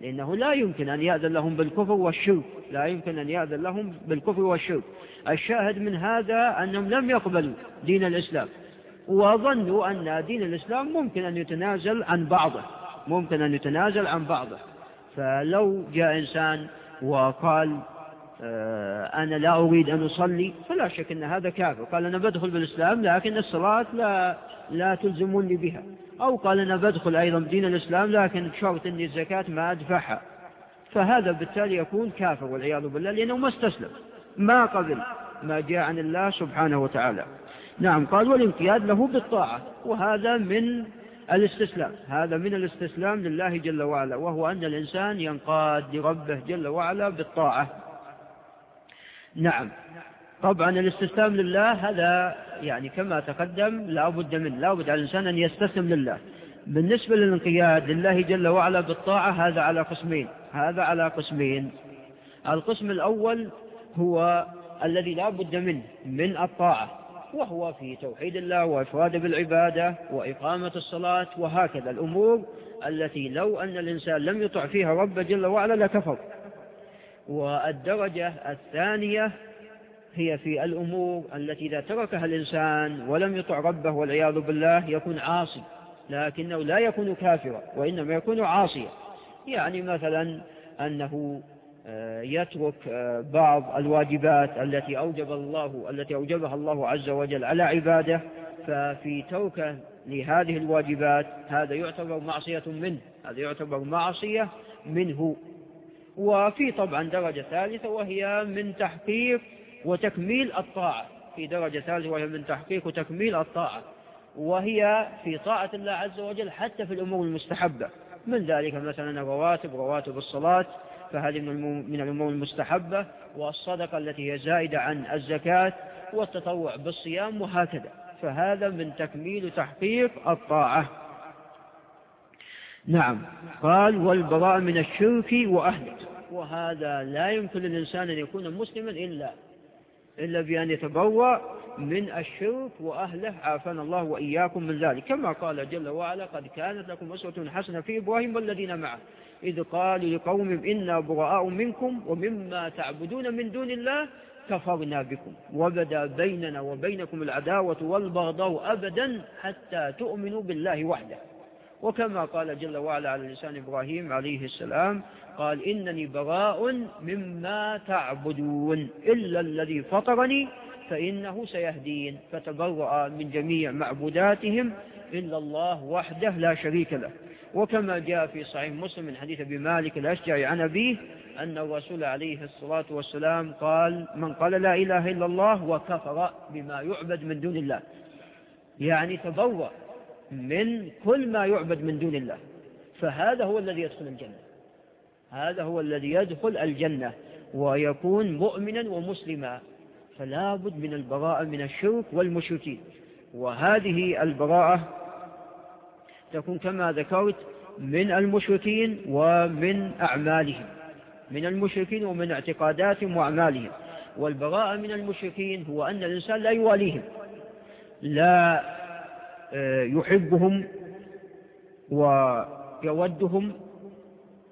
لأنه لا يمكن أن يأذن لهم بالكفر والشرك. لا يمكن أن يأذن لهم بالكفر والشرك. الشاهد من هذا أنهم لم يقبلوا دين الإسلام. وظنوا أن دين الإسلام ممكن أن يتنازل عن بعضه. ممكن أن يتنازل عن بعضه. فلو جاء إنسان وقال أنا لا أريد أن أصلي فلا شك أن هذا كافر. قال أنا بدخل بالإسلام لكن الصلاة لا, لا تلزموني بها. أو قال أنا بدخل أيضا بدين الإسلام لكن شرط أني الزكاة ما أدفعها. فهذا بالتالي يكون كافر والعياذ بالله لأنه ما استسلم. ما قبل ما جاء عن الله سبحانه وتعالى. نعم قال والانقياد له بالطاعة وهذا من الاستسلام. هذا من الاستسلام لله جل وعلا وهو أن الإنسان ينقاد لربه جل وعلا بالطاعة. نعم. طبعا الاستسلام لله هذا يعني كما تقدم لا بد منه لا بد على الإنسان أن يستسلم لله. بالنسبة للانقياد لله جل وعلا بالطاعة هذا على قسمين هذا على قسمين. القسم الأول هو الذي لا بد منه من الطاعة وهو في توحيد الله وإفراد بالعبادة وإقامة الصلاة وهكذا. الأمور التي لو أن الإنسان لم يطع فيها رب جل وعلا لكفر. والدرجة الثانية هي في الأمور التي إذا تركها الإنسان ولم يطع ربه والعياذ بالله يكون عاصي لكنه لا يكون كافرا وإنما يكون عاصيا. يعني مثلا أنه آه، يترك آه، بعض الواجبات التي أوجب الله التي أوجبها الله عز وجل على عباده ففي تركه لهذه الواجبات هذا يعتبر معصية منه هذا يعتبر معصية منه. وفي طبعا درجة ثالثة وهي من تحقيق وتكميل الطاعة. في درجة ثالثة وهي من تحقيق وتكميل الطاعة. وهي في طاعة الله عز وجل حتى في الأمور المستحبة. من ذلك مثلا الرواتب رواتب الصلاة. فهذه من الأمور المستحبة. والصدقة التي هي زائدة عن الزكاة. والتطوع بالصيام وهكذا. فهذا من تكميل تحقيق الطاعة. نعم. قال والبراء من الشرك وأهله. وهذا لا يمكن للإنسان أن يكون مسلما إلا إلا بأن يتبوأ من الشرك وأهله. عافانا الله وإياكم من ذلك. كما قال جل وعلا قد كانت لكم أسوة حسنة في إبراهيم والذين معه. إذ قالوا لقوم إنا براء منكم ومما تعبدون من دون الله كفرنا بكم. وبدا بيننا وبينكم العداوة والبغضاء أبدا حتى تؤمنوا بالله وحده. وكما قال جل وعلا على لسان إبراهيم عليه السلام قال إنني براء مما تعبدون إلا الذي فطرني فإنه سيهدين. فتبرأ من جميع معبوداتهم إلا الله وحده لا شريك له. وكما جاء في صحيح مسلم من حديث أبي مالك الأشجعي عن أبيه أن الرسول عليه الصلاة والسلام قال من قال لا إله إلا الله وكفر بما يعبد من دون الله. يعني تبرأ من كل ما يعبد من دون الله. فهذا هو الذي يدخل الجنة. هذا هو الذي يدخل الجنة ويكون مؤمنا ومسلما. فلا بد من البراءة من الشرك والمشركين. وهذه البراءة تكون كما ذكرت من المشركين ومن أعمالهم. من المشركين ومن اعتقاداتهم وأعمالهم. والبراءة من المشركين هو أن الإنسان لا يواليهم. لا يحبهم ويودهم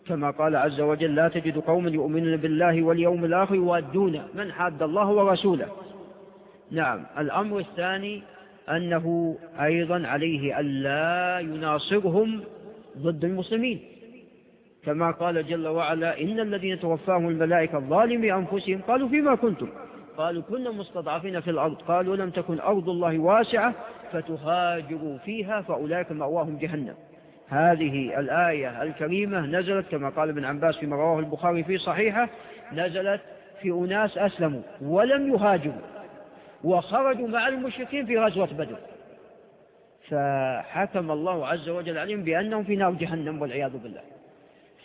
كما قال عز وجل لا تجد قوما يؤمنون بالله واليوم الآخر يوادون من حاد الله ورسوله. نعم. الأمر الثاني أنه أيضا عليه ألا يناصرهم ضد المسلمين. كما قال جل وعلا إن الذين توفاهم الملائكة ظالمي أنفسهم قالوا فيما كنتم؟ قالوا كنا مستضعفين في الأرض. قالوا لم تكن أرض الله واسعة فتهاجروا فيها فأولئك مأواهم جهنم. هذه الآية الكريمة نزلت كما قال ابن عباس فيما رواه البخاري في صحيحة نزلت في أناس أسلموا ولم يهاجروا وخرجوا مع المشركين في غزوة بدر. فحكم الله عز وجل عليهم بأنهم في نار جهنم والعياذ بالله.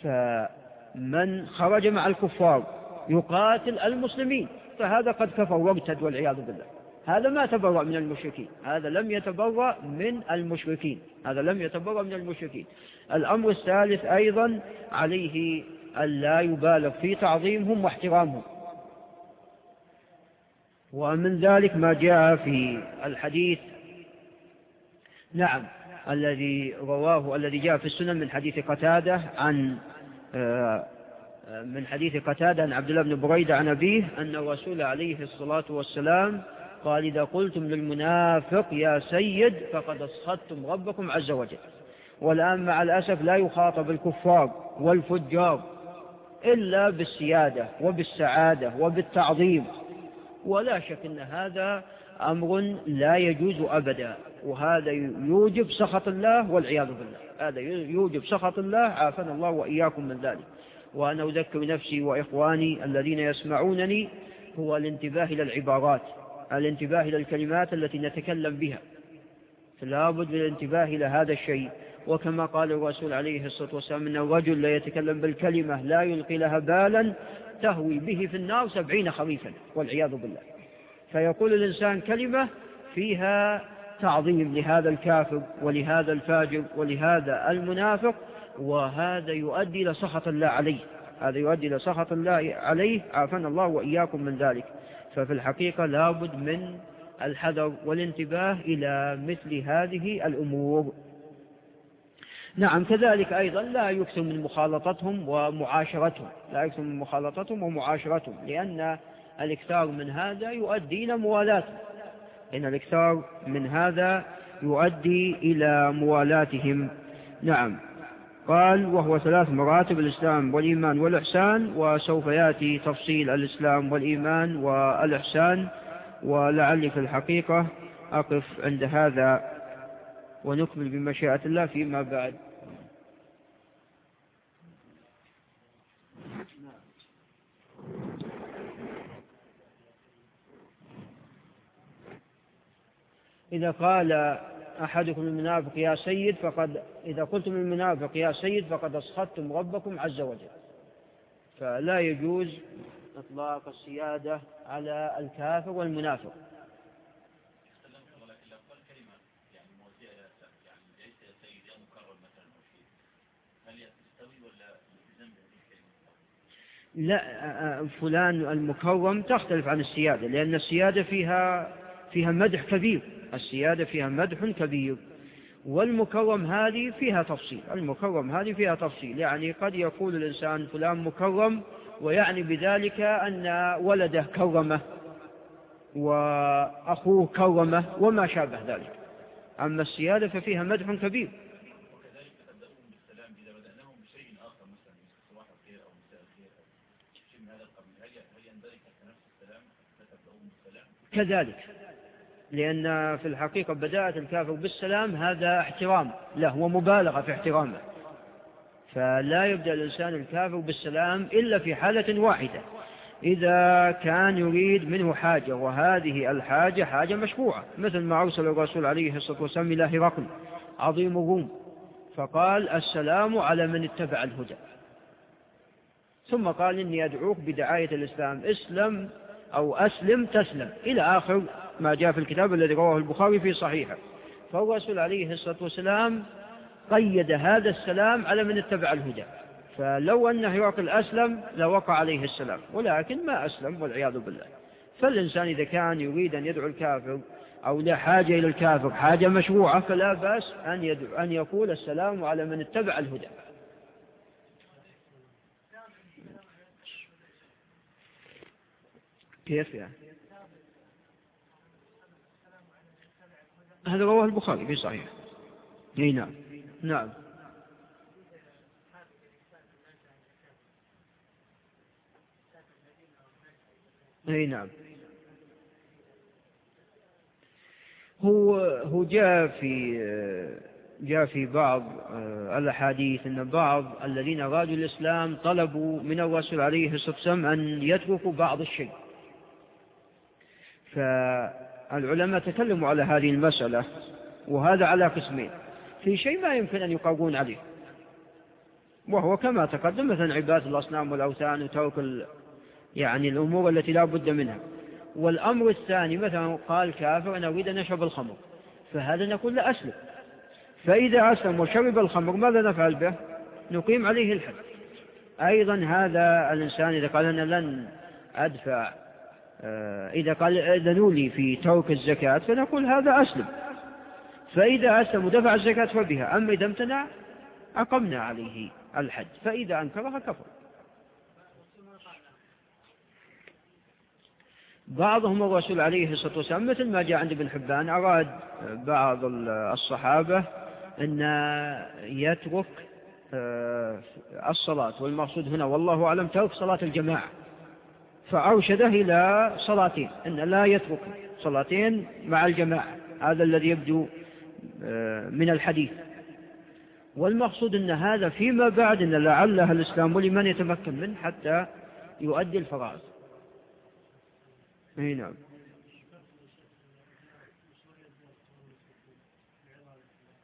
فمن خرج مع الكفار يقاتل المسلمين فهذا قد كفر وارتد والعياذ بالله. هذا ما تبرأ من المشركين. هذا لم يتبرأ من المشركين. هذا لم يتبرأ من المشركين. الأمر الثالث أيضا عليه ألا يبالغ في تعظيمهم واحترامهم. ومن ذلك ما جاء في الحديث نعم الذي رواه الذي جاء في السنن من حديث قتادة عن آه، من حديث قتادة عن عبد الله بن بريدة عن أبيه أن الرسول عليه الصلاة والسلام قال إذا قلتم للمنافق يا سيد فقد أسخطتم ربكم عز وجل. والآن مع الأسف لا يخاطب الكفار والفجار إلا بالسيادة وبالسعادة وبالتعظيم. ولا شك أن هذا أمر لا يجوز أبدا وهذا يوجب سخط الله والعياذ بالله. هذا يوجب سخط الله عافنا الله وإياكم من ذلك. وأنا أذكر نفسي وإخواني الذين يسمعونني هو الانتباه إلى العبارات. الانتباه إلى الكلمات التي نتكلم بها. فلا بد من الانتباه إلى هذا الشيء. وكما قال الرسول عليه الصلاة والسلام أن الرجل لا يتكلم بالكلمة لا يلقي لها بالا تهوي به في النار سبعين خريفا والعياذ بالله. فيقول الإنسان كلمة فيها تعظيم لهذا الكافر ولهذا الفاجر ولهذا المنافق وهذا يؤدي إلى سخط الله عليه. هذا يؤدي إلى سخط الله عليه. عافنا الله وإياكم من ذلك. ففي الحقيقة لابد من الحذر والانتباه إلى مثل هذه الأمور. نعم كذلك أيضا لا يكثر من مخالطتهم ومعاشرتهم لا يكثر من مخالطتهم ومعاشرتهم لأن الإكثار من هذا يؤدي إلى موالاتهم. إن الإكثار من هذا يؤدي إلى موالاتهم. نعم. قال وهو ثلاث مراتب الإسلام والإيمان والإحسان وسوف يأتي تفصيل الإسلام والإيمان والإحسان. ولعلي في الحقيقة أقف عند هذا ونكمل بمشيئة الله فيما بعد. إذا قال أحدكم المنافق يا سيد فقد إذا قلتم المنافق يا سيد فقد أسخطتم ربكم عز وجل. فلا يجوز إطلاق السيادة على الكافر والمنافق. لا فلان المكرم تختلف عن السيادة لأن السيادة فيها فيها مدح كبير. السيادة فيها مدح كبير والمكرم هذه فيها تفصيل المكرم هذه فيها تفصيل يعني قد يقول الإنسان فلان مكرم ويعني بذلك أن ولده كرمه وأخوه كرمه وما شابه ذلك. أما السيادة ففيها مدح كبير. كذلك. لأن في الحقيقة بداءة الكافر بالسلام هذا احترام له ومبالغة في احترامه. فلا يبدأ الإنسان الكافر بالسلام إلا في حالة واحدة. إذا كان يريد منه حاجة وهذه الحاجة حاجة مشروعة. مثل ما أرسل الرسول عليه الصلاة والسلام إلى هرقل عظيم الروم. فقال السلام على من اتبع الهدى. ثم قال إني أدعوك بدعاية الإسلام. اسلم أو أسلم تسلم. إلى آخر ما جاء في الكتاب الذي رواه البخاري في صحيحه. فالرسول عليه الصلاة والسلام قيد هذا السلام على من اتبع الهدى. فلو أن هرقل أسلم لوقع عليه السلام. ولكن ما أسلم والعياذ بالله. فالإنسان إذا كان يريد أن يدعو الكافر أو لا حاجة إلى الكافر حاجة مشروعة فلا بأس أن, يدعو أن يقول السلام على من اتبع الهدى. كيف يعني؟ هذا رواه البخاري في صحيح. إي نعم. نعم. إي نعم. هو هو جاء في جاء في بعض آه، الأحاديث إن بعض الذين ارادوا الإسلام طلبوا من الرسول عليه الصلاة والسلام أن يتركوا بعض الشيء. فالعلماء تكلموا على هذه المسألة وهذا على قسمين. في شيء ما يمكن أن يقاومون عليه وهو كما تقدم مثلا عبادة الأصنام والأوثان وترك يعني الأمور التي لا بد منها. والأمر الثاني مثلا قال كافر أنا أريد أن أشرب الخمر فهذا نقول لا أسلم. فإذا أسلم وشرب الخمر ماذا نفعل به؟ نقيم عليه الحد. أيضا هذا الإنسان إذا قال أنا لن أدفع إذا قال أذنوا لي في ترك الزكاة فنقول هذا أسلم. فإذا أسلم ودفع الزكاة فبها. أما إذا امتنع أقمنا عليه الحد فإذا أنكرها كفر. بعضهم الرسول عليه الصلاة والسلام مثل ما جاء عند ابن حبان أراد بعض الصحابة أن يترك آه، الصلاة. والمقصود هنا والله أعلم ترك صلاة الجماعة. فأرشده إلى صلاتين أن لا يترك صلاتين مع الجماعة. هذا الذي يبدو آه، من الحديث. والمقصود أن هذا فيما بعد أن لعلها الإسلام لمن يتمكن منه حتى يؤدي الفرائض. أي نعم.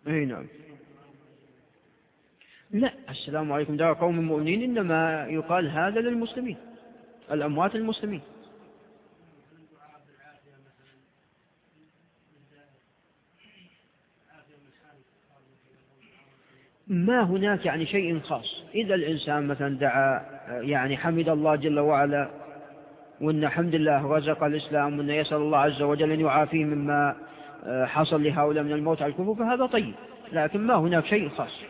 أي نعم. لا السلام عليكم. دار قوم مؤمنين إنما يقال هذا للمسلمين. الأموات المسلمين. ما هناك يعني شيء خاص. إذا الإنسان مثلا دعا يعني حمد الله جل وعلا وأن الحمد لله رزق الإسلام وأن يسأل الله عز وجل أن يعافيه مما حصل لهؤلاء من الموت على الكفر فهذا طيب. لكن ما هناك شيء خاص.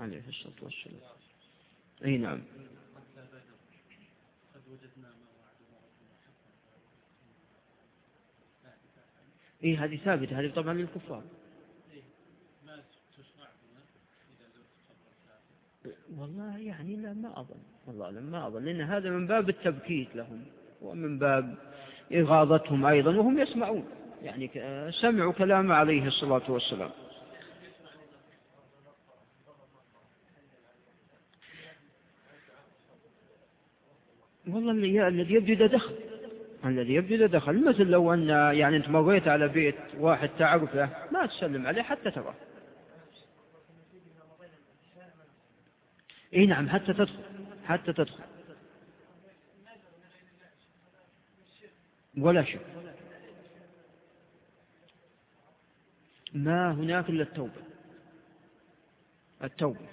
عليه الصلاة والسلام. أي نعم. إيه هذه ثابتة هذه طبعا للكفار. والله يعني لا ما أظن والله ما أظن لأن هذا من باب التبكيت لهم ومن باب إغاظتهم أيضا وهم يسمعون. يعني سمعوا كلام عليه الصلاة والسلام. والله الذي يبدو دخل. الذي يبدو إذا دخل. مثل لو أن يعني أنت مريت على بيت واحد تعرفه ما تسلم عليه حتى تراه. إي نعم حتى تدخل حتى تدخل. ولا شك. ما هناك إلا التوبة. التوبة.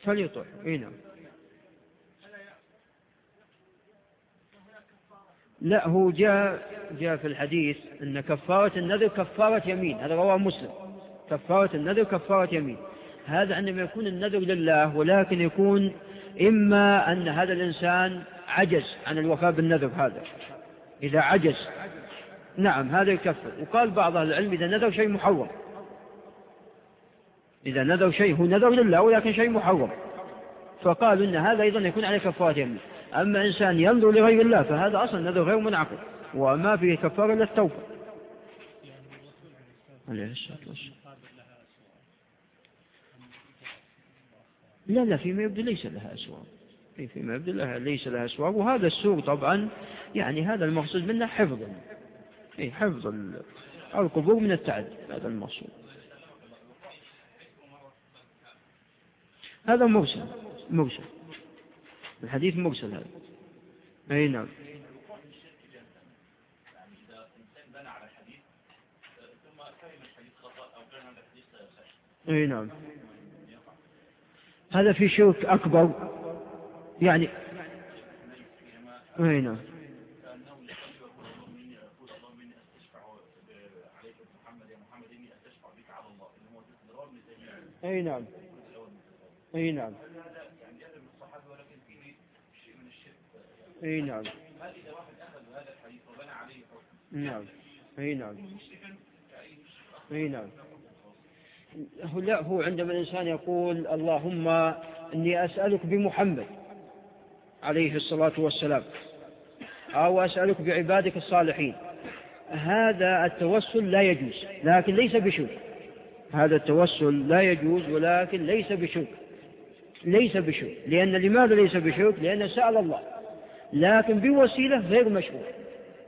فليطع إي نعم. لا هو جاء جاء في الحديث أن كفارة النذر كفارة يمين هذا رواه مسلم. كفارة النذر كفارة يمين. هذا عندما يكون النذر لله ولكن يكون إما أن هذا الإنسان عجز عن الوفاء بالنذر هذا. إذا عجز. نعم هذا يكفر. وقال بعض أهل العلم إذا نذر شيء محرم. إذا نذر شيء هو نذر لله ولكن شيء محرم. فقالوا إن هذا أيضا يكون عليه كفارة يمين. أما إنسان ينظر لغير الله فهذا أصلا نذر غير منعقد وما فيه كفارة إلا التوبة. عليه الصلاة والسلام. لا لا فيما يبدو ليس لها أسوار فيما يبدو لها ليس لها أسوار وهذا السور طبعا يعني هذا المقصود منه حفظ. أي حفظ القبور من التعد هذا المقصود. هذا مرسل مرسل الحديث مرسل هذا. أي نعم. أي نعم. هذا في شرك أكبر. يعني أي نعم. أي نعم. أي نعم. أي نعم. هل إذا واحد أخذ هذا الحديث وبنى عليه حكم نعم. أي نعم. أي نعم لا هو عندما الإنسان يقول اللهم إني أسألك بمحمد عليه الصلاة والسلام أو أسألك بعبادك الصالحين هذا التوسل لا يجوز لكن ليس بشرك. هذا التوسل لا يجوز ولكن ليس بشرك. ليس بشرك. لأن لماذا ليس بشرك؟ لأنه سأل الله. لكن بوسيلة غير مشروع.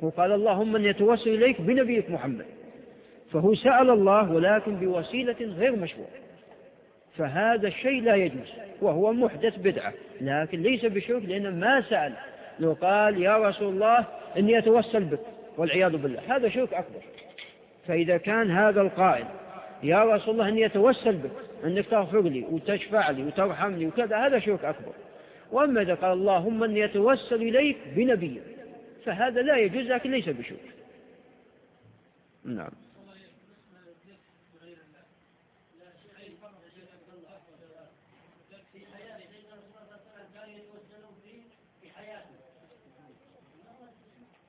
هو قال اللهم أن يتوسل إليك بنبيك محمد. فهو سأل الله ولكن بوسيلة غير مشروع. فهذا الشيء لا يجوز وهو محدث بدعة لكن ليس بشرك لأنه ما سأل. لو قال يا رسول الله إني أتوسل بك والعياذ بالله هذا شرك أكبر. فإذا كان هذا القائل يا رسول الله إني أتوسل بك أنك تغفر لي وتشفع لي وترحمني وكذا هذا شرك أكبر. وأما إذا قال اللهم أني أتوسل إليك بنبي. فهذا لا يجوز لكن ليس بشرك نعم.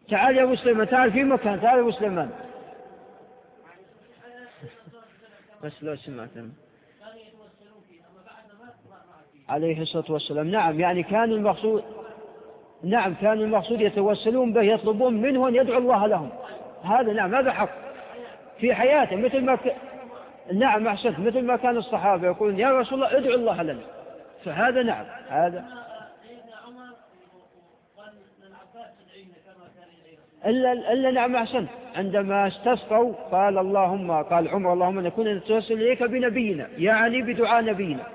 تعال يا أبو سليمان تعال في مكان تعال يا أبو سليمان. بس لو سمعتم عليه الصلاة والسلام. نعم يعني كان المقصود نعم كان المقصود يتوسلون به يطلبون منه أن يدعو الله لهم. هذا نعم هذا حق. في حياته مثل ما ك... نعم أحسنت مثل ما كان الصحابة يقولون يا رسول الله ادعو الله لنا. فهذا نعم هذا. إلا, إلا نعم أحسنت. عندما استسقوا قال اللهم قال عمر اللهم نكون نتوسل إليك بنبينا يعني بدعاء نبينا.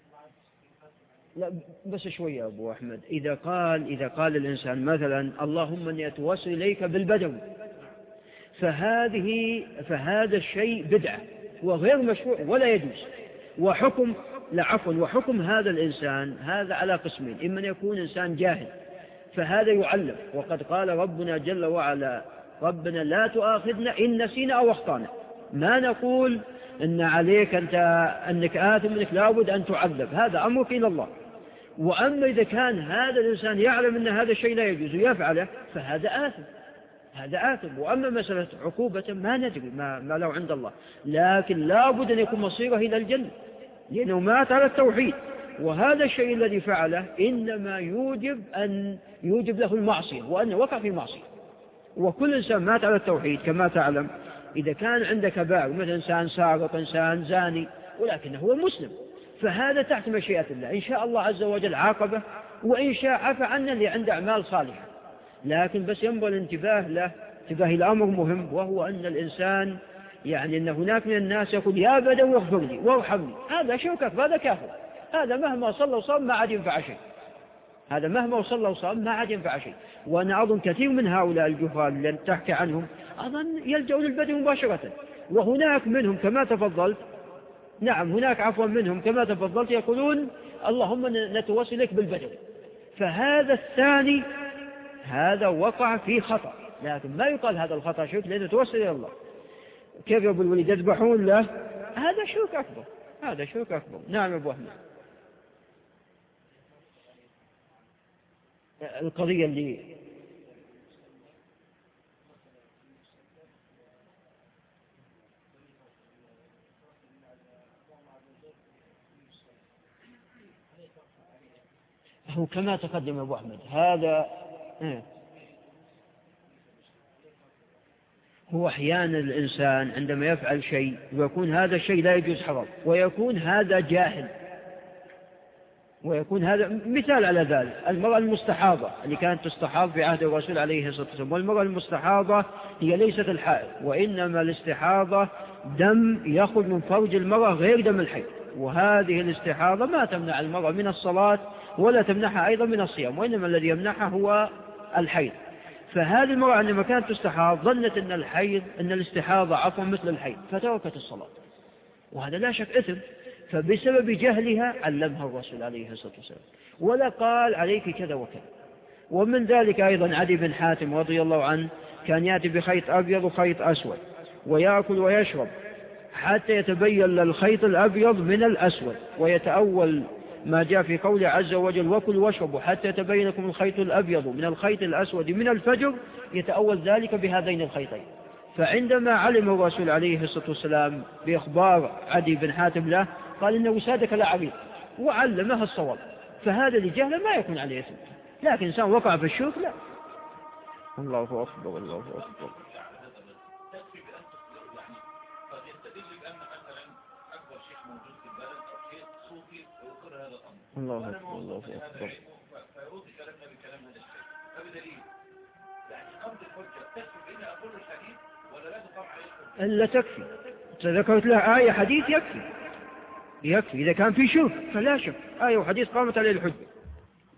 لا بس شوية أبو أحمد. إذا قال إذا قال الإنسان مثلا اللهم أني أتوسل إليك بالبدو. فهذه فهذا الشيء بدعة وغير مشروع ولا يجوز. وحكم لا عفوا وحكم هذا الإنسان هذا على قسمين. إما أن يكون إنسان جاهل فهذا يعلم. وقد قال ربنا جل وعلا ربنا لا تؤاخذنا إن نسينا أو أخطأنا. ما نقول إن عليك أنت أنك آثم أنك لابد أن تعذب. هذا أمرك إلى الله. وأما إذا كان هذا الإنسان يعلم أن هذا الشيء لا يجوز ويفعله فهذا آثم هذا آثم. وأما مسألة عقوبة ما ندري ما, ما له عند الله. لكن لابد أن يكون مصيره إلى الجنة لأنه مات على التوحيد. وهذا الشيء الذي فعله إنما يوجب أن يوجب له المعصية وأنه وقع في معصية. وكل إنسان مات على التوحيد كما تعلم. إذا كان عنده كبائر مثل إنسان سارق إنسان زاني ولكنه هو مسلم. فهذا تحت مشيئة الله. إن شاء الله عز وجل عاقبه وإن شاء عفى عنه اللي عنده أعمال صالحة. لكن بس ينبغي الانتباه له انتباه الأمر مهم وهو أن الإنسان يعني أن هناك من الناس يقول يا بدوي اغفر لي وارحمني هذا شرك هذا كافر. هذا مهما صلى وصام ما عاد ينفع شيء. هذا مهما وصلى وصام ما عاد ينفع شيء. وأنا أظن كثير من هؤلاء الجهال اللي تحكي عنهم أظن يلجأوا للبدو مباشرة. وهناك منهم كما تفضلت نعم هناك عفوا منهم. كما تفضلت يقولون اللهم نتوسل لك بالبدو. فهذا الثاني هذا وقع في خطأ. لكن ما يقال هذا الخطأ شرك لأنه توسل إلى الله. كيف يا أبو الوليد؟ يذبحون له. هذا شرك أكبر. هذا شرك أكبر. نعم أبو أحمد. القضية اللي هو كما تقدم أبو أحمد. هذا إيه. هو أحيانا الإنسان عندما يفعل شيء ويكون هذا الشيء لا يجوز حرام ويكون هذا جاهل. ويكون هذا مثال على ذلك المرأة المستحاضة اللي كانت تستحاض في عهد الرسول عليه الصلاة والسلام والمرأة المستحاضة هي ليست الحائض وإنما الاستحاضة دم يخرج من فرج المرأة غير دم الحيض. وهذه الاستحاضة ما تمنع المرأة من الصلاة ولا تمنعها أيضا من الصيام وإنما الذي يمنعها هو الحيض. فهذه المرأة عندما كانت تستحاض ظنت أن الحيض أن الاستحاضة عفوا مثل الحيض فتركت الصلاة. وهذا لا شك إثم. فبسبب جهلها علمها الرسول عليه الصلاة والسلام. ولا قال عليك كذا وكذا. ومن ذلك أيضا علي بن حاتم رضي الله عنه كان يأتي بخيط أبيض وخيط أسود ويأكل ويشرب حتى يتبين الخيط الأبيض من الأسود ويتأول ما جاء في قوله عز وجل وكل واشربوا حتى يتبين لكم الخيط الأبيض من الخيط الأسود من الفجر يتأول ذلك بهذين الخيطين فعندما علم الرسول عليه الصلاة والسلام بإخبار عدي بن حاتم له قال إن وسادك لعبيد وعلمها الصواب. فهذا لجهله ما يكون عليه اسم لكن إنسان وقع في الشرك لا. الله أكبر الله أكبر. الله أكبر الله أكبر. فيرد كلامنا بكلام هذا الشيء فبدليل يعني قبل الحجة تكفي. بإني أقول الحديث ولا لا تقام عليه إلا تكفي ذكرت له آية حديث يكفي. يكفي. إذا كان في شرك فلا شك. آية وحديث قامت عليه الحجة.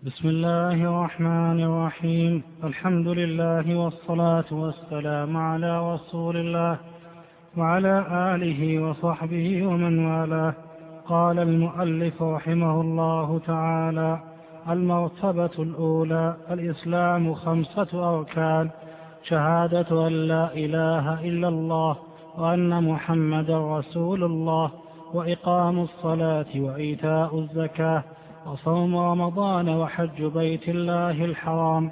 بسم الله الرحمن الرحيم. الحمد لله والصلاة والسلام على رسول الله وعلى آله وصحبه ومن والاه. قال المؤلف رحمه الله تعالى المرتبة الأولى الإسلام خمسة أركان شهادة أن لا إله إلا الله وأن محمدا رسول الله وإقام الصلاة وإيتاء الزكاة وصوم رمضان وحج بيت الله الحرام.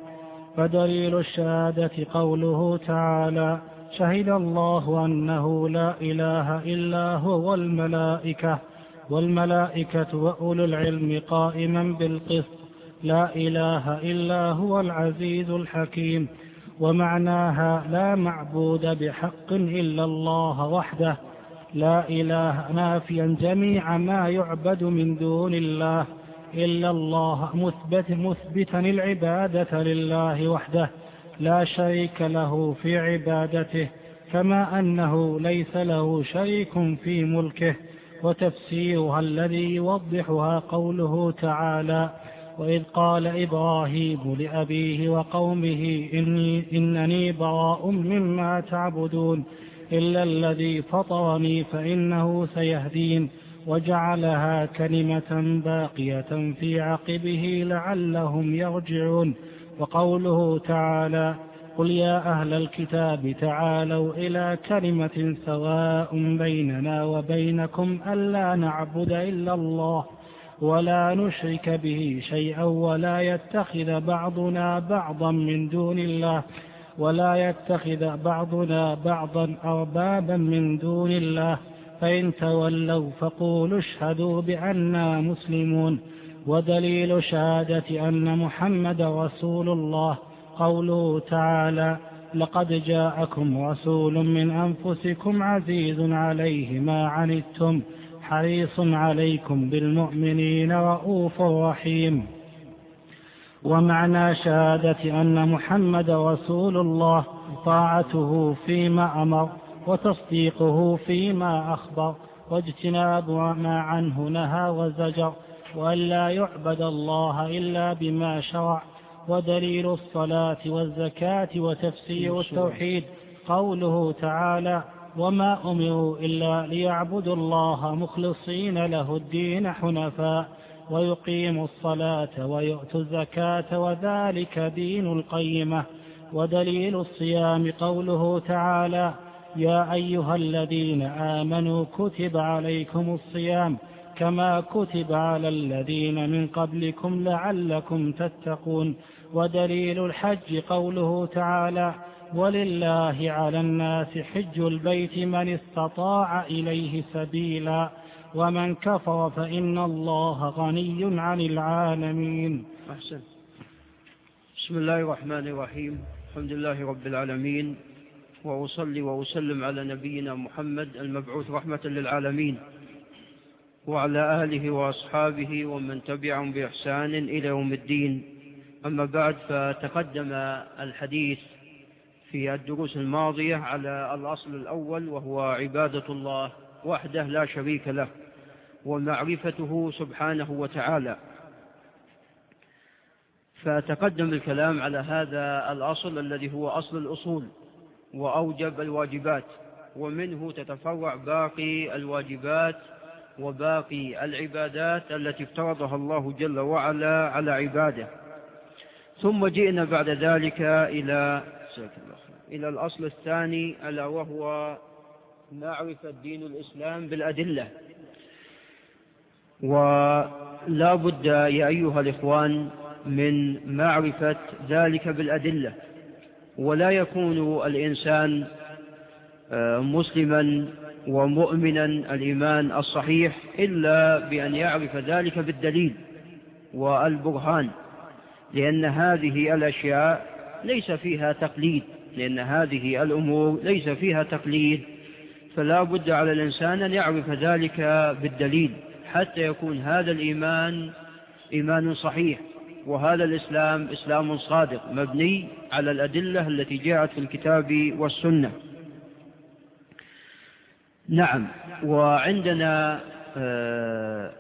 فدليل الشهادة قوله تعالى شهد الله أنه لا إله إلا هو والملائكة. والملائكة وأولو العلم قائما بالقسط. لا إله إلا هو العزيز الحكيم. ومعناها لا معبود بحق إلا الله وحده. لا إله نافيا جميع ما يعبد من دون الله إلا الله مثبت مثبتا العبادة لله وحده. لا شريك له في عبادته كما أنه ليس له شريك في ملكه. وتفسيرها الذي يوضحها قوله تعالى وإذ قال إبراهيم لأبيه وقومه إني إنني براء مما تعبدون إلا الذي فطرني فإنه سيهدين وجعلها كلمة باقية في عقبه لعلهم يرجعون. وقوله تعالى قل يا أهل الكتاب تعالوا إلى كلمة سواء بيننا وبينكم ألا نعبد إلا الله ولا نشرك به شيئا ولا يتخذ بعضنا بعضا من دون الله ولا يتخذ بعضنا بعضا أربابا من دون الله فإن تولوا فقولوا اشهدوا بأننا مسلمون ودليل شهادة أن محمد رسول الله قوله تعالى لقد جاءكم رسول من أنفسكم عزيز عليه ما عنتم حريص عليكم بالمؤمنين رؤوف رحيم. ومعنى شهادة أن محمد رسول الله طاعته فيما أمر وتصديقه فيما أخبر واجتناب ما عنه نهى وزجر وأن لا يعبد الله إلا بما شرع. ودليل الصلاة والزكاة وتفسير التوحيد. قوله تعالى وما أمروا إلا ليعبدوا الله مخلصين له الدين حنفاء ويقيموا الصلاة ويؤتوا الزكاة وذلك دين القيمة. ودليل الصيام قوله تعالى يا أيها الذين آمنوا كتب عليكم الصيام كما كتب على الذين من قبلكم لعلكم تتقون. ودليل الحج قوله تعالى ولله على الناس حج البيت من استطاع إليه سبيلا ومن كفر فإن الله غني عن العالمين. أحسن. بسم الله الرحمن الرحيم. الحمد لله رب العالمين وأصلي وأسلم على نبينا محمد المبعوث رحمة للعالمين. وعلى آله وأصحابه ومن تبعهم بإحسان إلى يوم الدين. أما بعد فتقدم الحديث في الدروس الماضية على الأصل الأول وهو عبادة الله وحده لا شريك له ومعرفته سبحانه وتعالى. فتقدم الكلام على هذا الأصل الذي هو أصل الأصول وأوجب الواجبات ومنه تتفرع باقي الواجبات وباقي العبادات التي افترضها الله جل وعلا على عباده. ثم جئنا بعد ذلك إلى إلى الأصل الثاني ألا وهو معرفة دين الإسلام بالأدلة. ولا بد يا أيها الإخوان من معرفة ذلك بالأدلة. ولا يكون الإنسان آه، مسلما ومؤمنا الإيمان الصحيح إلا بأن يعرف ذلك بالدليل والبرهان لأن هذه الأشياء ليس فيها تقليد لأن هذه الأمور ليس فيها تقليد فلا بد على الإنسان أن يعرف ذلك بالدليل حتى يكون هذا الإيمان إيمان صحيح وهذا الإسلام إسلام صادق مبني على الأدلة التي جاءت في الكتاب والسنة. نعم. وعندنا آه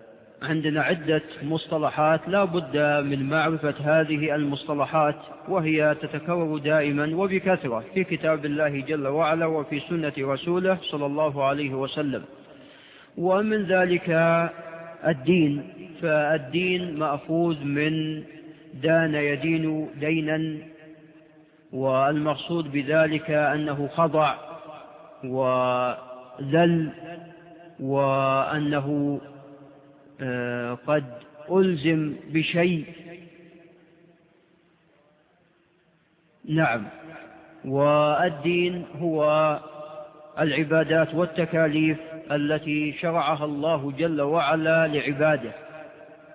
عندنا عدة مصطلحات لا بد من معرفة هذه المصطلحات وهي تتكرر دائما وبكثرة في كتاب الله جل وعلا وفي سنة رسوله صلى الله عليه وسلم. ومن ذلك الدين. فالدين مأخوذ من دان يدين دينا والمقصود بذلك أنه خضع وذل وأنه آه، قد ألزم بشيء. نعم. والدين هو العبادات والتكاليف التي شرعها الله جل وعلا لعباده.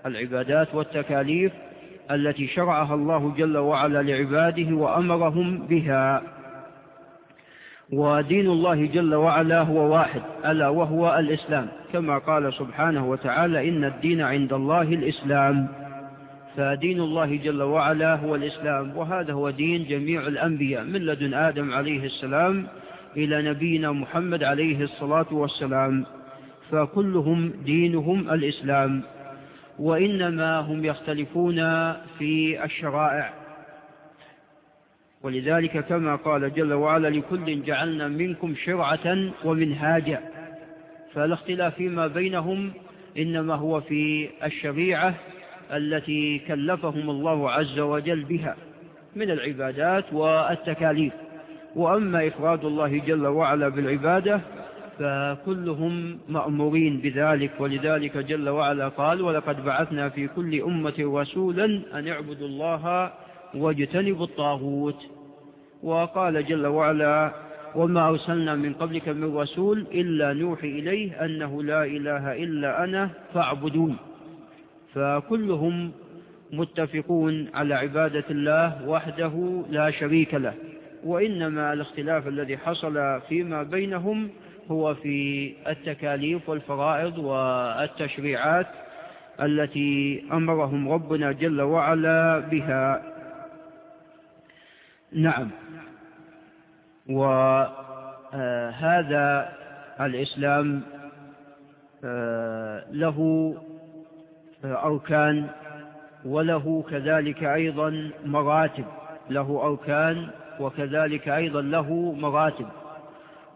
العبادات والتكاليف التي شرعها الله جل وعلا لعباده وأمرهم بها. ودين الله جل وعلا هو واحد ألا وهو الإسلام. كما قال سبحانه وتعالى إن الدين عند الله الإسلام. فدين الله جل وعلا هو الإسلام وهذا هو دين جميع الأنبياء من لدن آدم عليه السلام إلى نبينا محمد عليه الصلاة والسلام. فكلهم دينهم الإسلام. وإنما هم يختلفون في الشرائع. ولذلك كما قال جل وعلا لكل جعلنا منكم شرعة ومنهاجا. فالاختلاف فيما بينهم إنما هو في الشريعة التي كلفهم الله عز وجل بها من العبادات والتكاليف. وأما إفراد الله جل وعلا بالعبادة فكلهم مأمورين بذلك. ولذلك جل وعلا قال ولقد بعثنا في كل أمة رسولا أن اعبدوا الله واجتنبوا الطاغوت وقال جل وعلا وما أرسلنا من قبلك من رسول إلا نوحي إليه أنه لا إله إلا أنا فاعبدون. فكلهم متفقون على عبادة الله وحده لا شريك له وإنما الاختلاف الذي حصل فيما بينهم هو في التكاليف والفرائض والتشريعات التي أمرهم ربنا جل وعلا بها. نعم. وهذا الإسلام آه، له أركان وله كذلك أيضا مراتب. له أركان وكذلك أيضا له مراتب.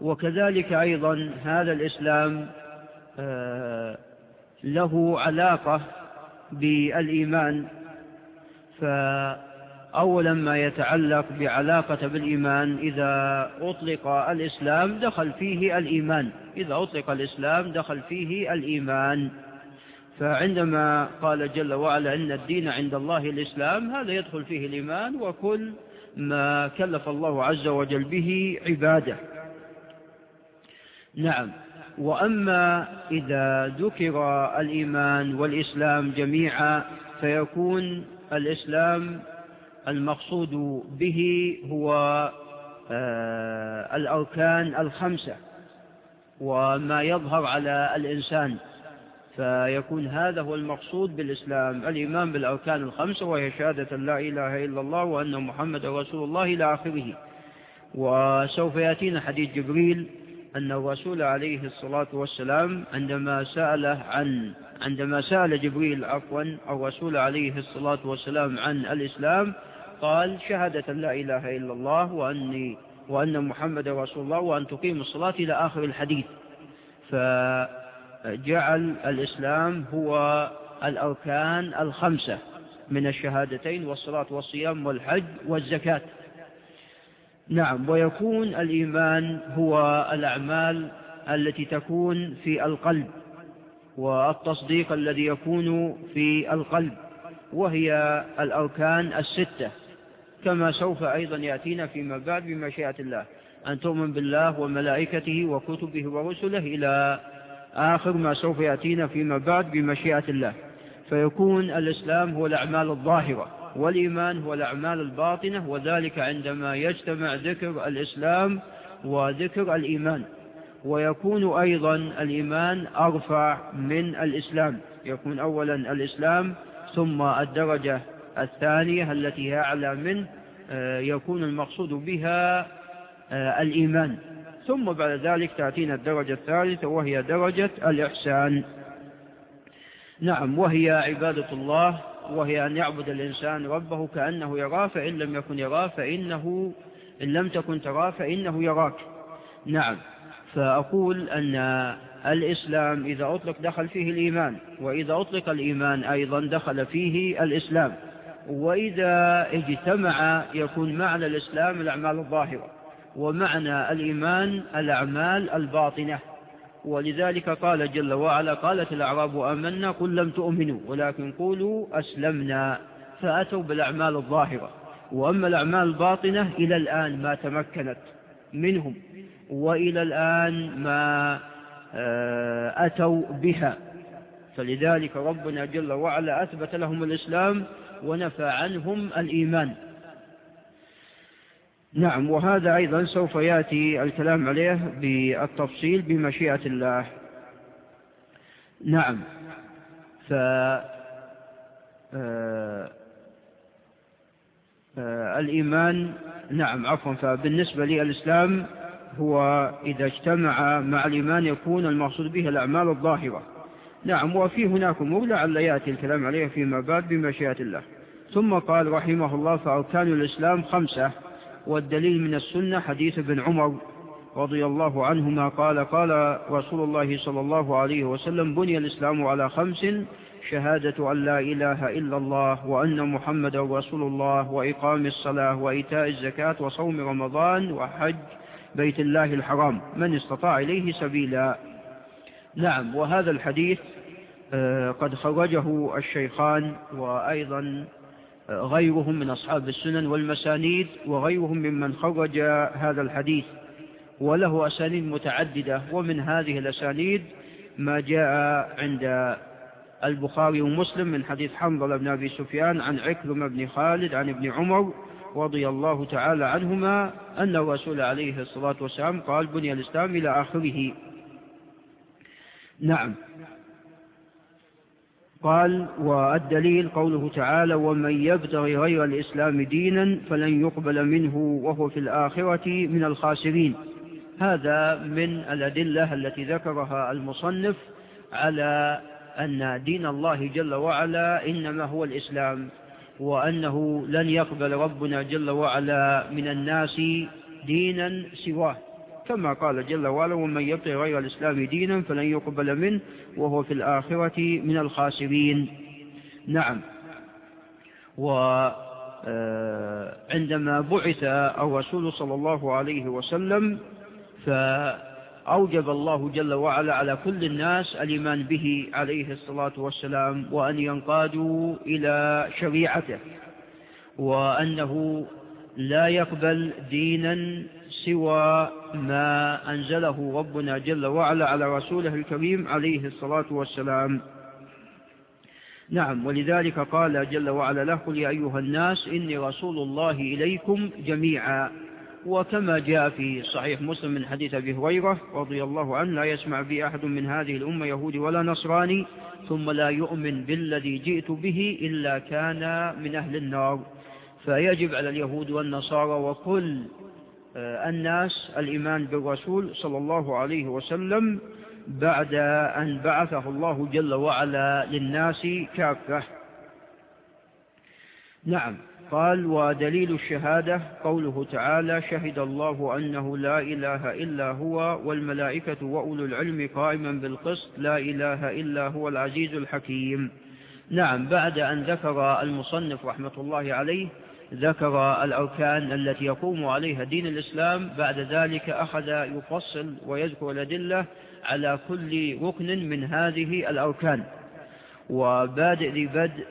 وكذلك أيضا هذا الإسلام آه، له علاقة بالإيمان. فأولا ما يتعلق بعلاقة بالإيمان إذا أطلق الإسلام دخل فيه الإيمان. إذا أطلق الإسلام دخل فيه الإيمان. فعندما قال جل وعلا إن الدين عند الله الإسلام هذا يدخل فيه الإيمان وكل ما كلف الله عز وجل به عباده. نعم. وأما إذا ذكر الإيمان والإسلام جميعا فيكون الإسلام المقصود به هو آه، الأركان الخمسة وما يظهر على الإنسان. فيكون هذا هو المقصود بالإسلام. الإيمان بالأركان الخمسة وهي شهادة لا إله إلا الله وأن محمد رسول الله إلى آخره. وسوف يأتينا حديث جبريل أن الرسول عليه الصلاة والسلام عندما سأله عن عندما سأل جبريل عفوا الرسول عليه الصلاة والسلام عن الإسلام قال شهادة لا إله إلا الله وأني وأن محمد رسول الله وأن تقيم الصلاة إلى آخر الحديث. فجعل الإسلام هو الأركان الخمسة من الشهادتين والصلاة والصيام والحج والزكاة. نعم ويكون الإيمان هو الأعمال التي تكون في القلب والتصديق الذي يكون في القلب وهي الأركان الستة. كما سوف أيضا يأتينا فيما بعد بمشيئة الله. أن تؤمن بالله وملائكته وكتبه ورسله إلى آخر ما سوف يأتينا فيما بعد بمشيئة الله. فيكون الإسلام هو الأعمال الظاهرة والإيمان هو الأعمال الباطنة وذلك عندما يجتمع ذكر الإسلام وذكر الإيمان. ويكون أيضا الإيمان أرفع من الإسلام. يكون أولا الإسلام ثم الدرجة الثانية التي هي أعلى منه آه، يكون المقصود بها آه، الإيمان. ثم بعد ذلك تأتينا الدرجة الثالثة وهي درجة الإحسان. نعم وهي عبادة الله وهي أن يعبد الإنسان ربه كأنه يراه فإن لم يكن يراه فإنه إن لم تكن تراه فإنه يراك. نعم فأقول أن الإسلام إذا أطلق دخل فيه الإيمان وإذا أطلق الإيمان أيضا دخل فيه الإسلام. وإذا اجتمع يكون معنى الإسلام الأعمال الظاهرة ومعنى الإيمان الأعمال الباطنة. ولذلك قال جل وعلا قالت الأعراب آمنا قل لم تؤمنوا ولكن قولوا أسلمنا. فأتوا بالأعمال الظاهرة. وأما الأعمال الباطنة إلى الآن ما تمكنت منهم وإلى الآن ما آه، أتوا بها. فلذلك ربنا جل وعلا أثبت لهم الإسلام ونفى عنهم الإيمان. نعم وهذا أيضا سوف يأتي الكلام عليه بالتفصيل بمشيئة الله. نعم ف آه، آه، الإيمان نعم عفوا فبالنسبة للإسلام هو إذا اجتمع مع الإيمان يكون المقصود به الأعمال الظاهرة. نعم وفي هناك أمور لعل يأتي الكلام عليها فيما بعد بمشيئة الله. ثم قال رحمه الله فأركان الإسلام خمسة والدليل من السنة حديث ابن عمر رضي الله عنهما قال قال رسول الله صلى الله عليه وسلم بني الإسلام على خمس شهادة أن لا إله إلا الله وأن محمد رسول الله وإقام الصلاة وإيتاء الزكاة وصوم رمضان وحج بيت الله الحرام. من استطاع إليه سبيلا. نعم وهذا الحديث آه، قد خرجه الشيخان وأيضا آه، غيرهم من أصحاب السنن والمسانيد وغيرهم ممن خرج هذا الحديث. وله أسانيد متعددة ومن هذه الأسانيد ما جاء عند البخاري ومسلم من حديث حنظل بن أبي سفيان عن عكرمة بن خالد عن ابن عمر رضي الله تعالى عنهما أن الرسول عليه الصلاة والسلام قال بني الإسلام إلى آخره. نعم. قال والدليل قوله تعالى ومن يبتغي غير الإسلام دينا فلن يقبل منه وهو في الآخرة من الخاسرين. هذا من الأدلة التي ذكرها المصنف على أن دين الله جل وعلا إنما هو الإسلام وأنه لن يقبل ربنا جل وعلا من الناس دينا سواه. كما قال جل وعلا ومن يبتغي غير الإسلام دينا فلن يقبل منه وهو في الآخرة من الخاسرين. نعم. وعندما آه، بعث الرسول صلى الله عليه وسلم فأوجب الله جل وعلا على كل الناس الإيمان به عليه الصلاة والسلام وأن ينقادوا إلى شريعته وأنه لا يقبل دينا سوى ما أنزله ربنا جل وعلا على رسوله الكريم عليه الصلاة والسلام. نعم ولذلك قال جل وعلا له يا أيها الناس إني رسول الله إليكم جميعا. وكما جاء في صحيح مسلم من حديث أبي هريرة رضي الله عنه لا يسمع بي أحد من هذه الأمة يهودي ولا نصراني ثم لا يؤمن بالذي جئت به إلا كان من أهل النار. فيجب على اليهود والنصارى وكل آه، الناس الإيمان بالرسول صلى الله عليه وسلم بعد أن بعثه الله جل وعلا للناس كافة. نعم قال ودليل الشهادة قوله تعالى شهد الله أنه لا إله إلا هو والملائكة وأولو العلم قائما بالقسط لا إله إلا هو العزيز الحكيم نعم بعد أن ذكر المصنف رحمة الله عليه ذكر الأركان التي يقوم عليها دين الإسلام بعد ذلك أخذ يفصل ويذكر الأدلة على كل ركن من هذه الأركان وبادئ لبدء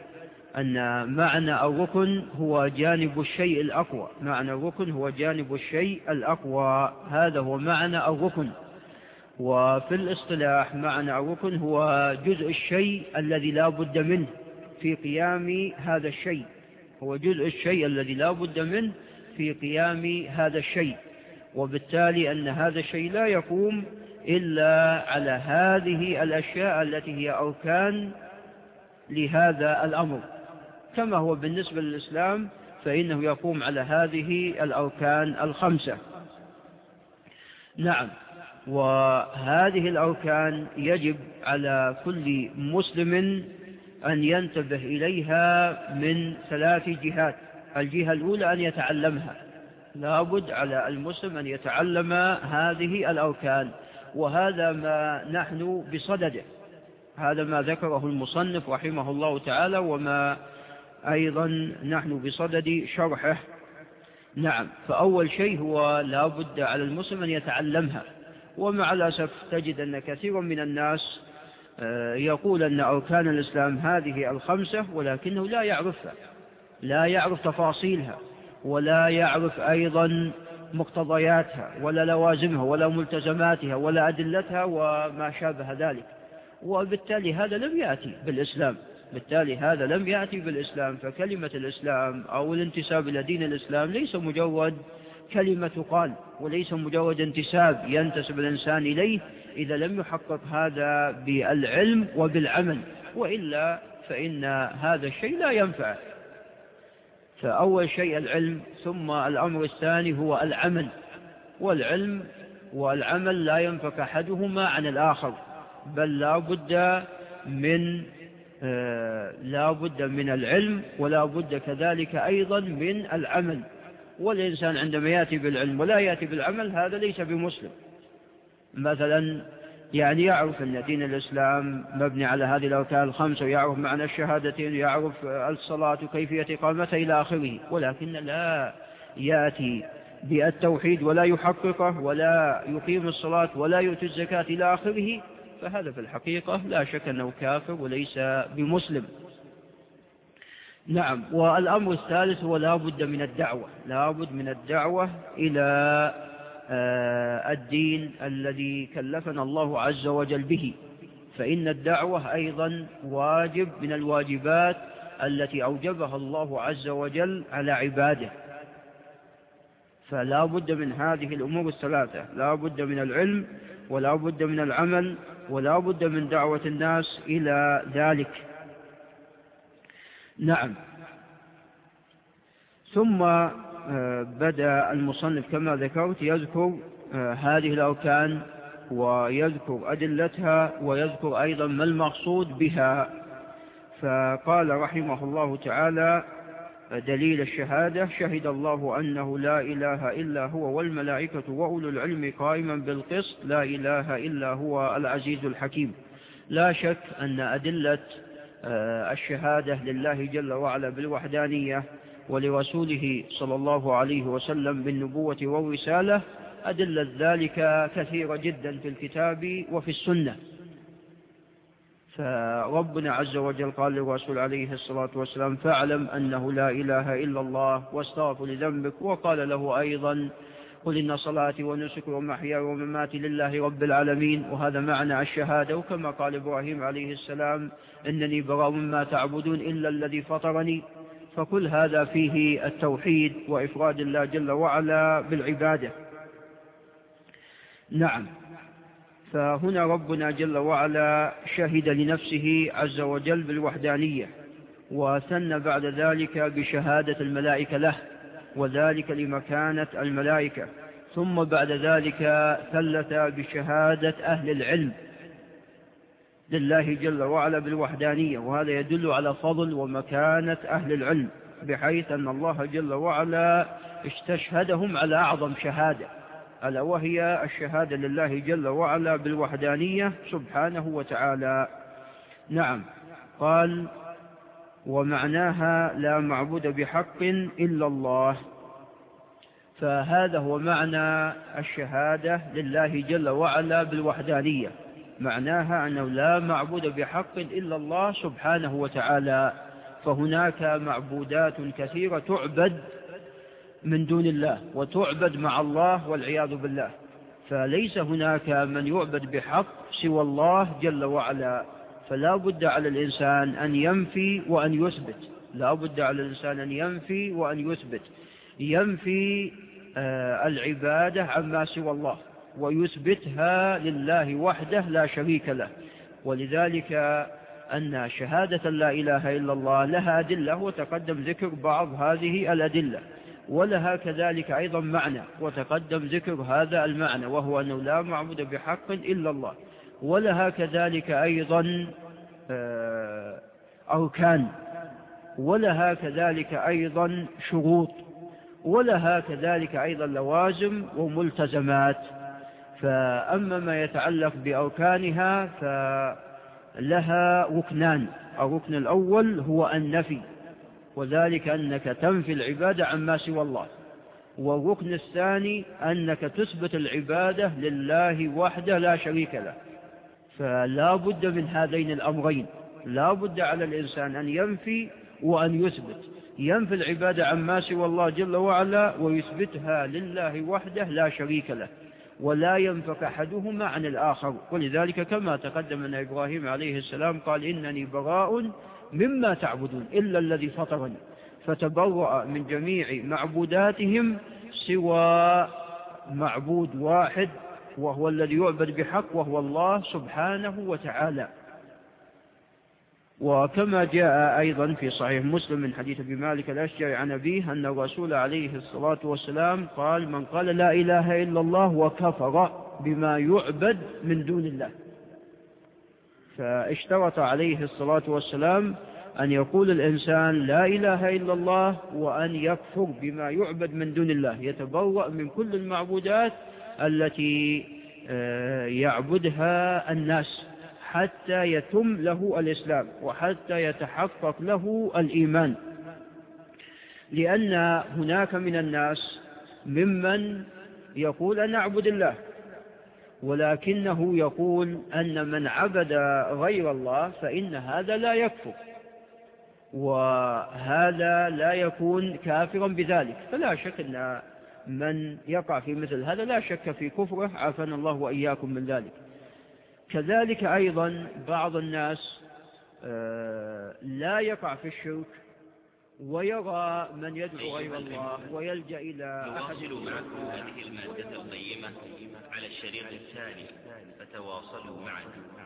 أن معنى الركن هو جانب الشيء الأقوى. معنى الركن هو جانب الشيء الأقوى. هذا هو معنى الركن. وفي الاصطلاح معنى الركن هو جزء الشيء الذي لا بد منه في قيام هذا الشيء. هو جزء الشيء الذي لا بد منه في قيام هذا الشيء. وبالتالي أن هذا الشيء لا يقوم إلا على هذه الأشياء التي هي أركان لهذا الأمر. كما هو بالنسبة للإسلام فإنه يقوم على هذه الأركان الخمسة. نعم وهذه الأركان يجب على كل مسلم أن ينتبه إليها من ثلاث جهات. الجهة الأولى أن يتعلمها. لابد على المسلم أن يتعلم هذه الأركان وهذا ما نحن بصدده. هذا ما ذكره المصنف رحمه الله تعالى وما أيضا نحن بصدد شرحه. نعم فأول شيء هو لا بد على المسلم أن يتعلمها. ومع الأسف تجد أن كثير من الناس يقول أن أركان الإسلام هذه الخمسة ولكنه لا يعرفها لا يعرف تفاصيلها ولا يعرف أيضا مقتضياتها ولا لوازمها ولا ملتزماتها ولا أدلتها وما شابه ذلك. وبالتالي هذا لم يأتي بالإسلام. بالتالي هذا لم يأتي بالإسلام فكلمة الإسلام أو الانتساب إلى دين الإسلام ليس مجرد كلمة تقال وليس مجرد انتساب ينتسب الإنسان إليه إذا لم يحقق هذا بالعلم وبالعمل وإلا فإن هذا الشيء لا ينفع. فأول شيء العلم ثم الأمر الثاني هو العمل. والعلم والعمل لا ينفك أحدهما عن الآخر بل لا بد من آه، لا بد من العلم ولا بد كذلك أيضا من العمل. والإنسان عندما يأتي بالعلم ولا يأتي بالعمل هذا ليس بمسلم. مثلا يعني يعرف أن دين الإسلام مبني على هذه الأركان الخمسة ويعرف معنى الشهادتين ويعرف الصلاة وكيفية إقامتها إلى آخره ولكن لا يأتي بالتوحيد ولا يحققه ولا يقيم الصلاة ولا يؤتي الزكاة إلى آخره فهذا في الحقيقة لا شك أنه كافر وليس بمسلم. نعم والأمر الثالث هو لا بد من الدعوة لا بد من الدعوة إلى آه، الدين الذي كلفنا الله عز وجل به. فإن الدعوة أيضا واجب من الواجبات التي أوجبها الله عز وجل على عباده. فلا بد من هذه الأمور الثلاثة لا بد من العلم ولا بد من العمل ولا بد من دعوة الناس إلى ذلك. نعم. ثم آه، بدأ المصنف كما ذكرت يذكر آه، هذه الأركان ويذكر أدلتها ويذكر أيضا ما المقصود بها. فقال رحمه الله تعالى دليل الشهادة شهد الله أنه لا إله إلا هو والملائكة وأولو العلم قائما بالقسط لا إله إلا هو العزيز الحكيم. لا شك أن أدلة الشهادة لله جل وعلا بالوحدانية ولرسوله صلى الله عليه وسلم بالنبوة والرسالة أدلة ذلك كثيرة جدا في الكتاب وفي السنة. فربنا عز وجل قال للرسول عليه الصلاة والسلام فاعلم أنه لا إله إلا الله واستغفر لذنبك وقال له أيضا قل إن صلاتي ونسكي ومحياي ومماتي لله رب العالمين وهذا معنى الشهادة. وكما قال إبراهيم عليه السلام إنني براء مما تعبدون إلا الذي فطرني. فكل هذا فيه التوحيد وإفراد الله جل وعلا بالعبادة. نعم. فهنا ربنا جل وعلا شهد لنفسه عز وجل بالوحدانية وثنى بعد ذلك بشهادة الملائكة له. وذلك لمكانة الملائكة. ثم بعد ذلك ثلث بشهادة أهل العلم لله جل وعلا بالوحدانية وهذا يدل على فضل ومكانة أهل العلم بحيث أن الله جل وعلا استشهدهم على أعظم شهادة ألا وهي الشهادة لله جل وعلا بالوحدانية سبحانه وتعالى. نعم. قال ومعناها لا معبود بحق إلا الله. فهذا هو معنى الشهادة لله جل وعلا بالوحدانية. معناها أنه لا معبود بحق إلا الله سبحانه وتعالى. فهناك معبودات كثيرة تعبد من دون الله وتعبد مع الله والعياذ بالله. فليس هناك من يعبد بحق سوى الله جل وعلا. فلا بد على الإنسان أن ينفي وأن يثبت. لا بد على الإنسان أن ينفي وأن يثبت. ينفي آه، العبادة عما سوى الله ويثبتها لله وحده لا شريك له. ولذلك أن شهادة لا إله إلا الله لها أدلة وتقدم ذكر بعض هذه الأدلة. ولها كذلك أيضا معنى وتقدم ذكر هذا المعنى وهو أنه لا معبود بحق إلا الله. ولها كذلك أيضا آه، أركان. ولها كذلك أيضا شروط. ولها كذلك أيضا لوازم وملتزمات. فأما ما يتعلق بأركانها فلها ركنان. الركن الأول هو النفي وذلك أنك تنفي العبادة عما سوى الله. والركن الثاني أنك تثبت العبادة لله وحده لا شريك له. فلا بد من هذين الأمرين. لا بد على الإنسان أن ينفي وأن يثبت. ينفي العبادة عما سوى الله جل وعلا ويثبتها لله وحده لا شريك له. ولا ينفك أحدهما عن الآخر. ولذلك كما تقدم أن إبراهيم عليه السلام قال إنني براء مما تعبدون إلا الذي فطرني. فتبرأ من جميع معبوداتهم سوى معبود واحد وهو الذي يعبد بحق وهو الله سبحانه وتعالى. وكما جاء أيضا في صحيح مسلم من حديث أبي مالك الأشجعي عن أبيه أن الرسول عليه الصلاة والسلام قال من قال لا إله إلا الله وكفر بما يعبد من دون الله. فاشترط عليه الصلاة والسلام أن يقول الإنسان لا إله إلا الله وأن يكفر بما يعبد من دون الله يتبرأ من كل المعبودات التي آه، يعبدها الناس حتى يتم له الإسلام وحتى يتحقق له الإيمان. لأن هناك من الناس ممن يقول أن أعبد الله ولكنه يقول أن من عبد غير الله فإن هذا لا يكفر وهذا لا يكون كافرا بذلك. فلا شك أن من يقع في مثل هذا لا شك في كفره عافانا الله وإياكم من ذلك. كذلك أيضا بعض الناس آه، لا يقع في الشرك ويرى من يدعو غير الله ويلجأ إلى أحد معكم هذه المادة القيمة على الشريط التالي فتواصلوا معنا.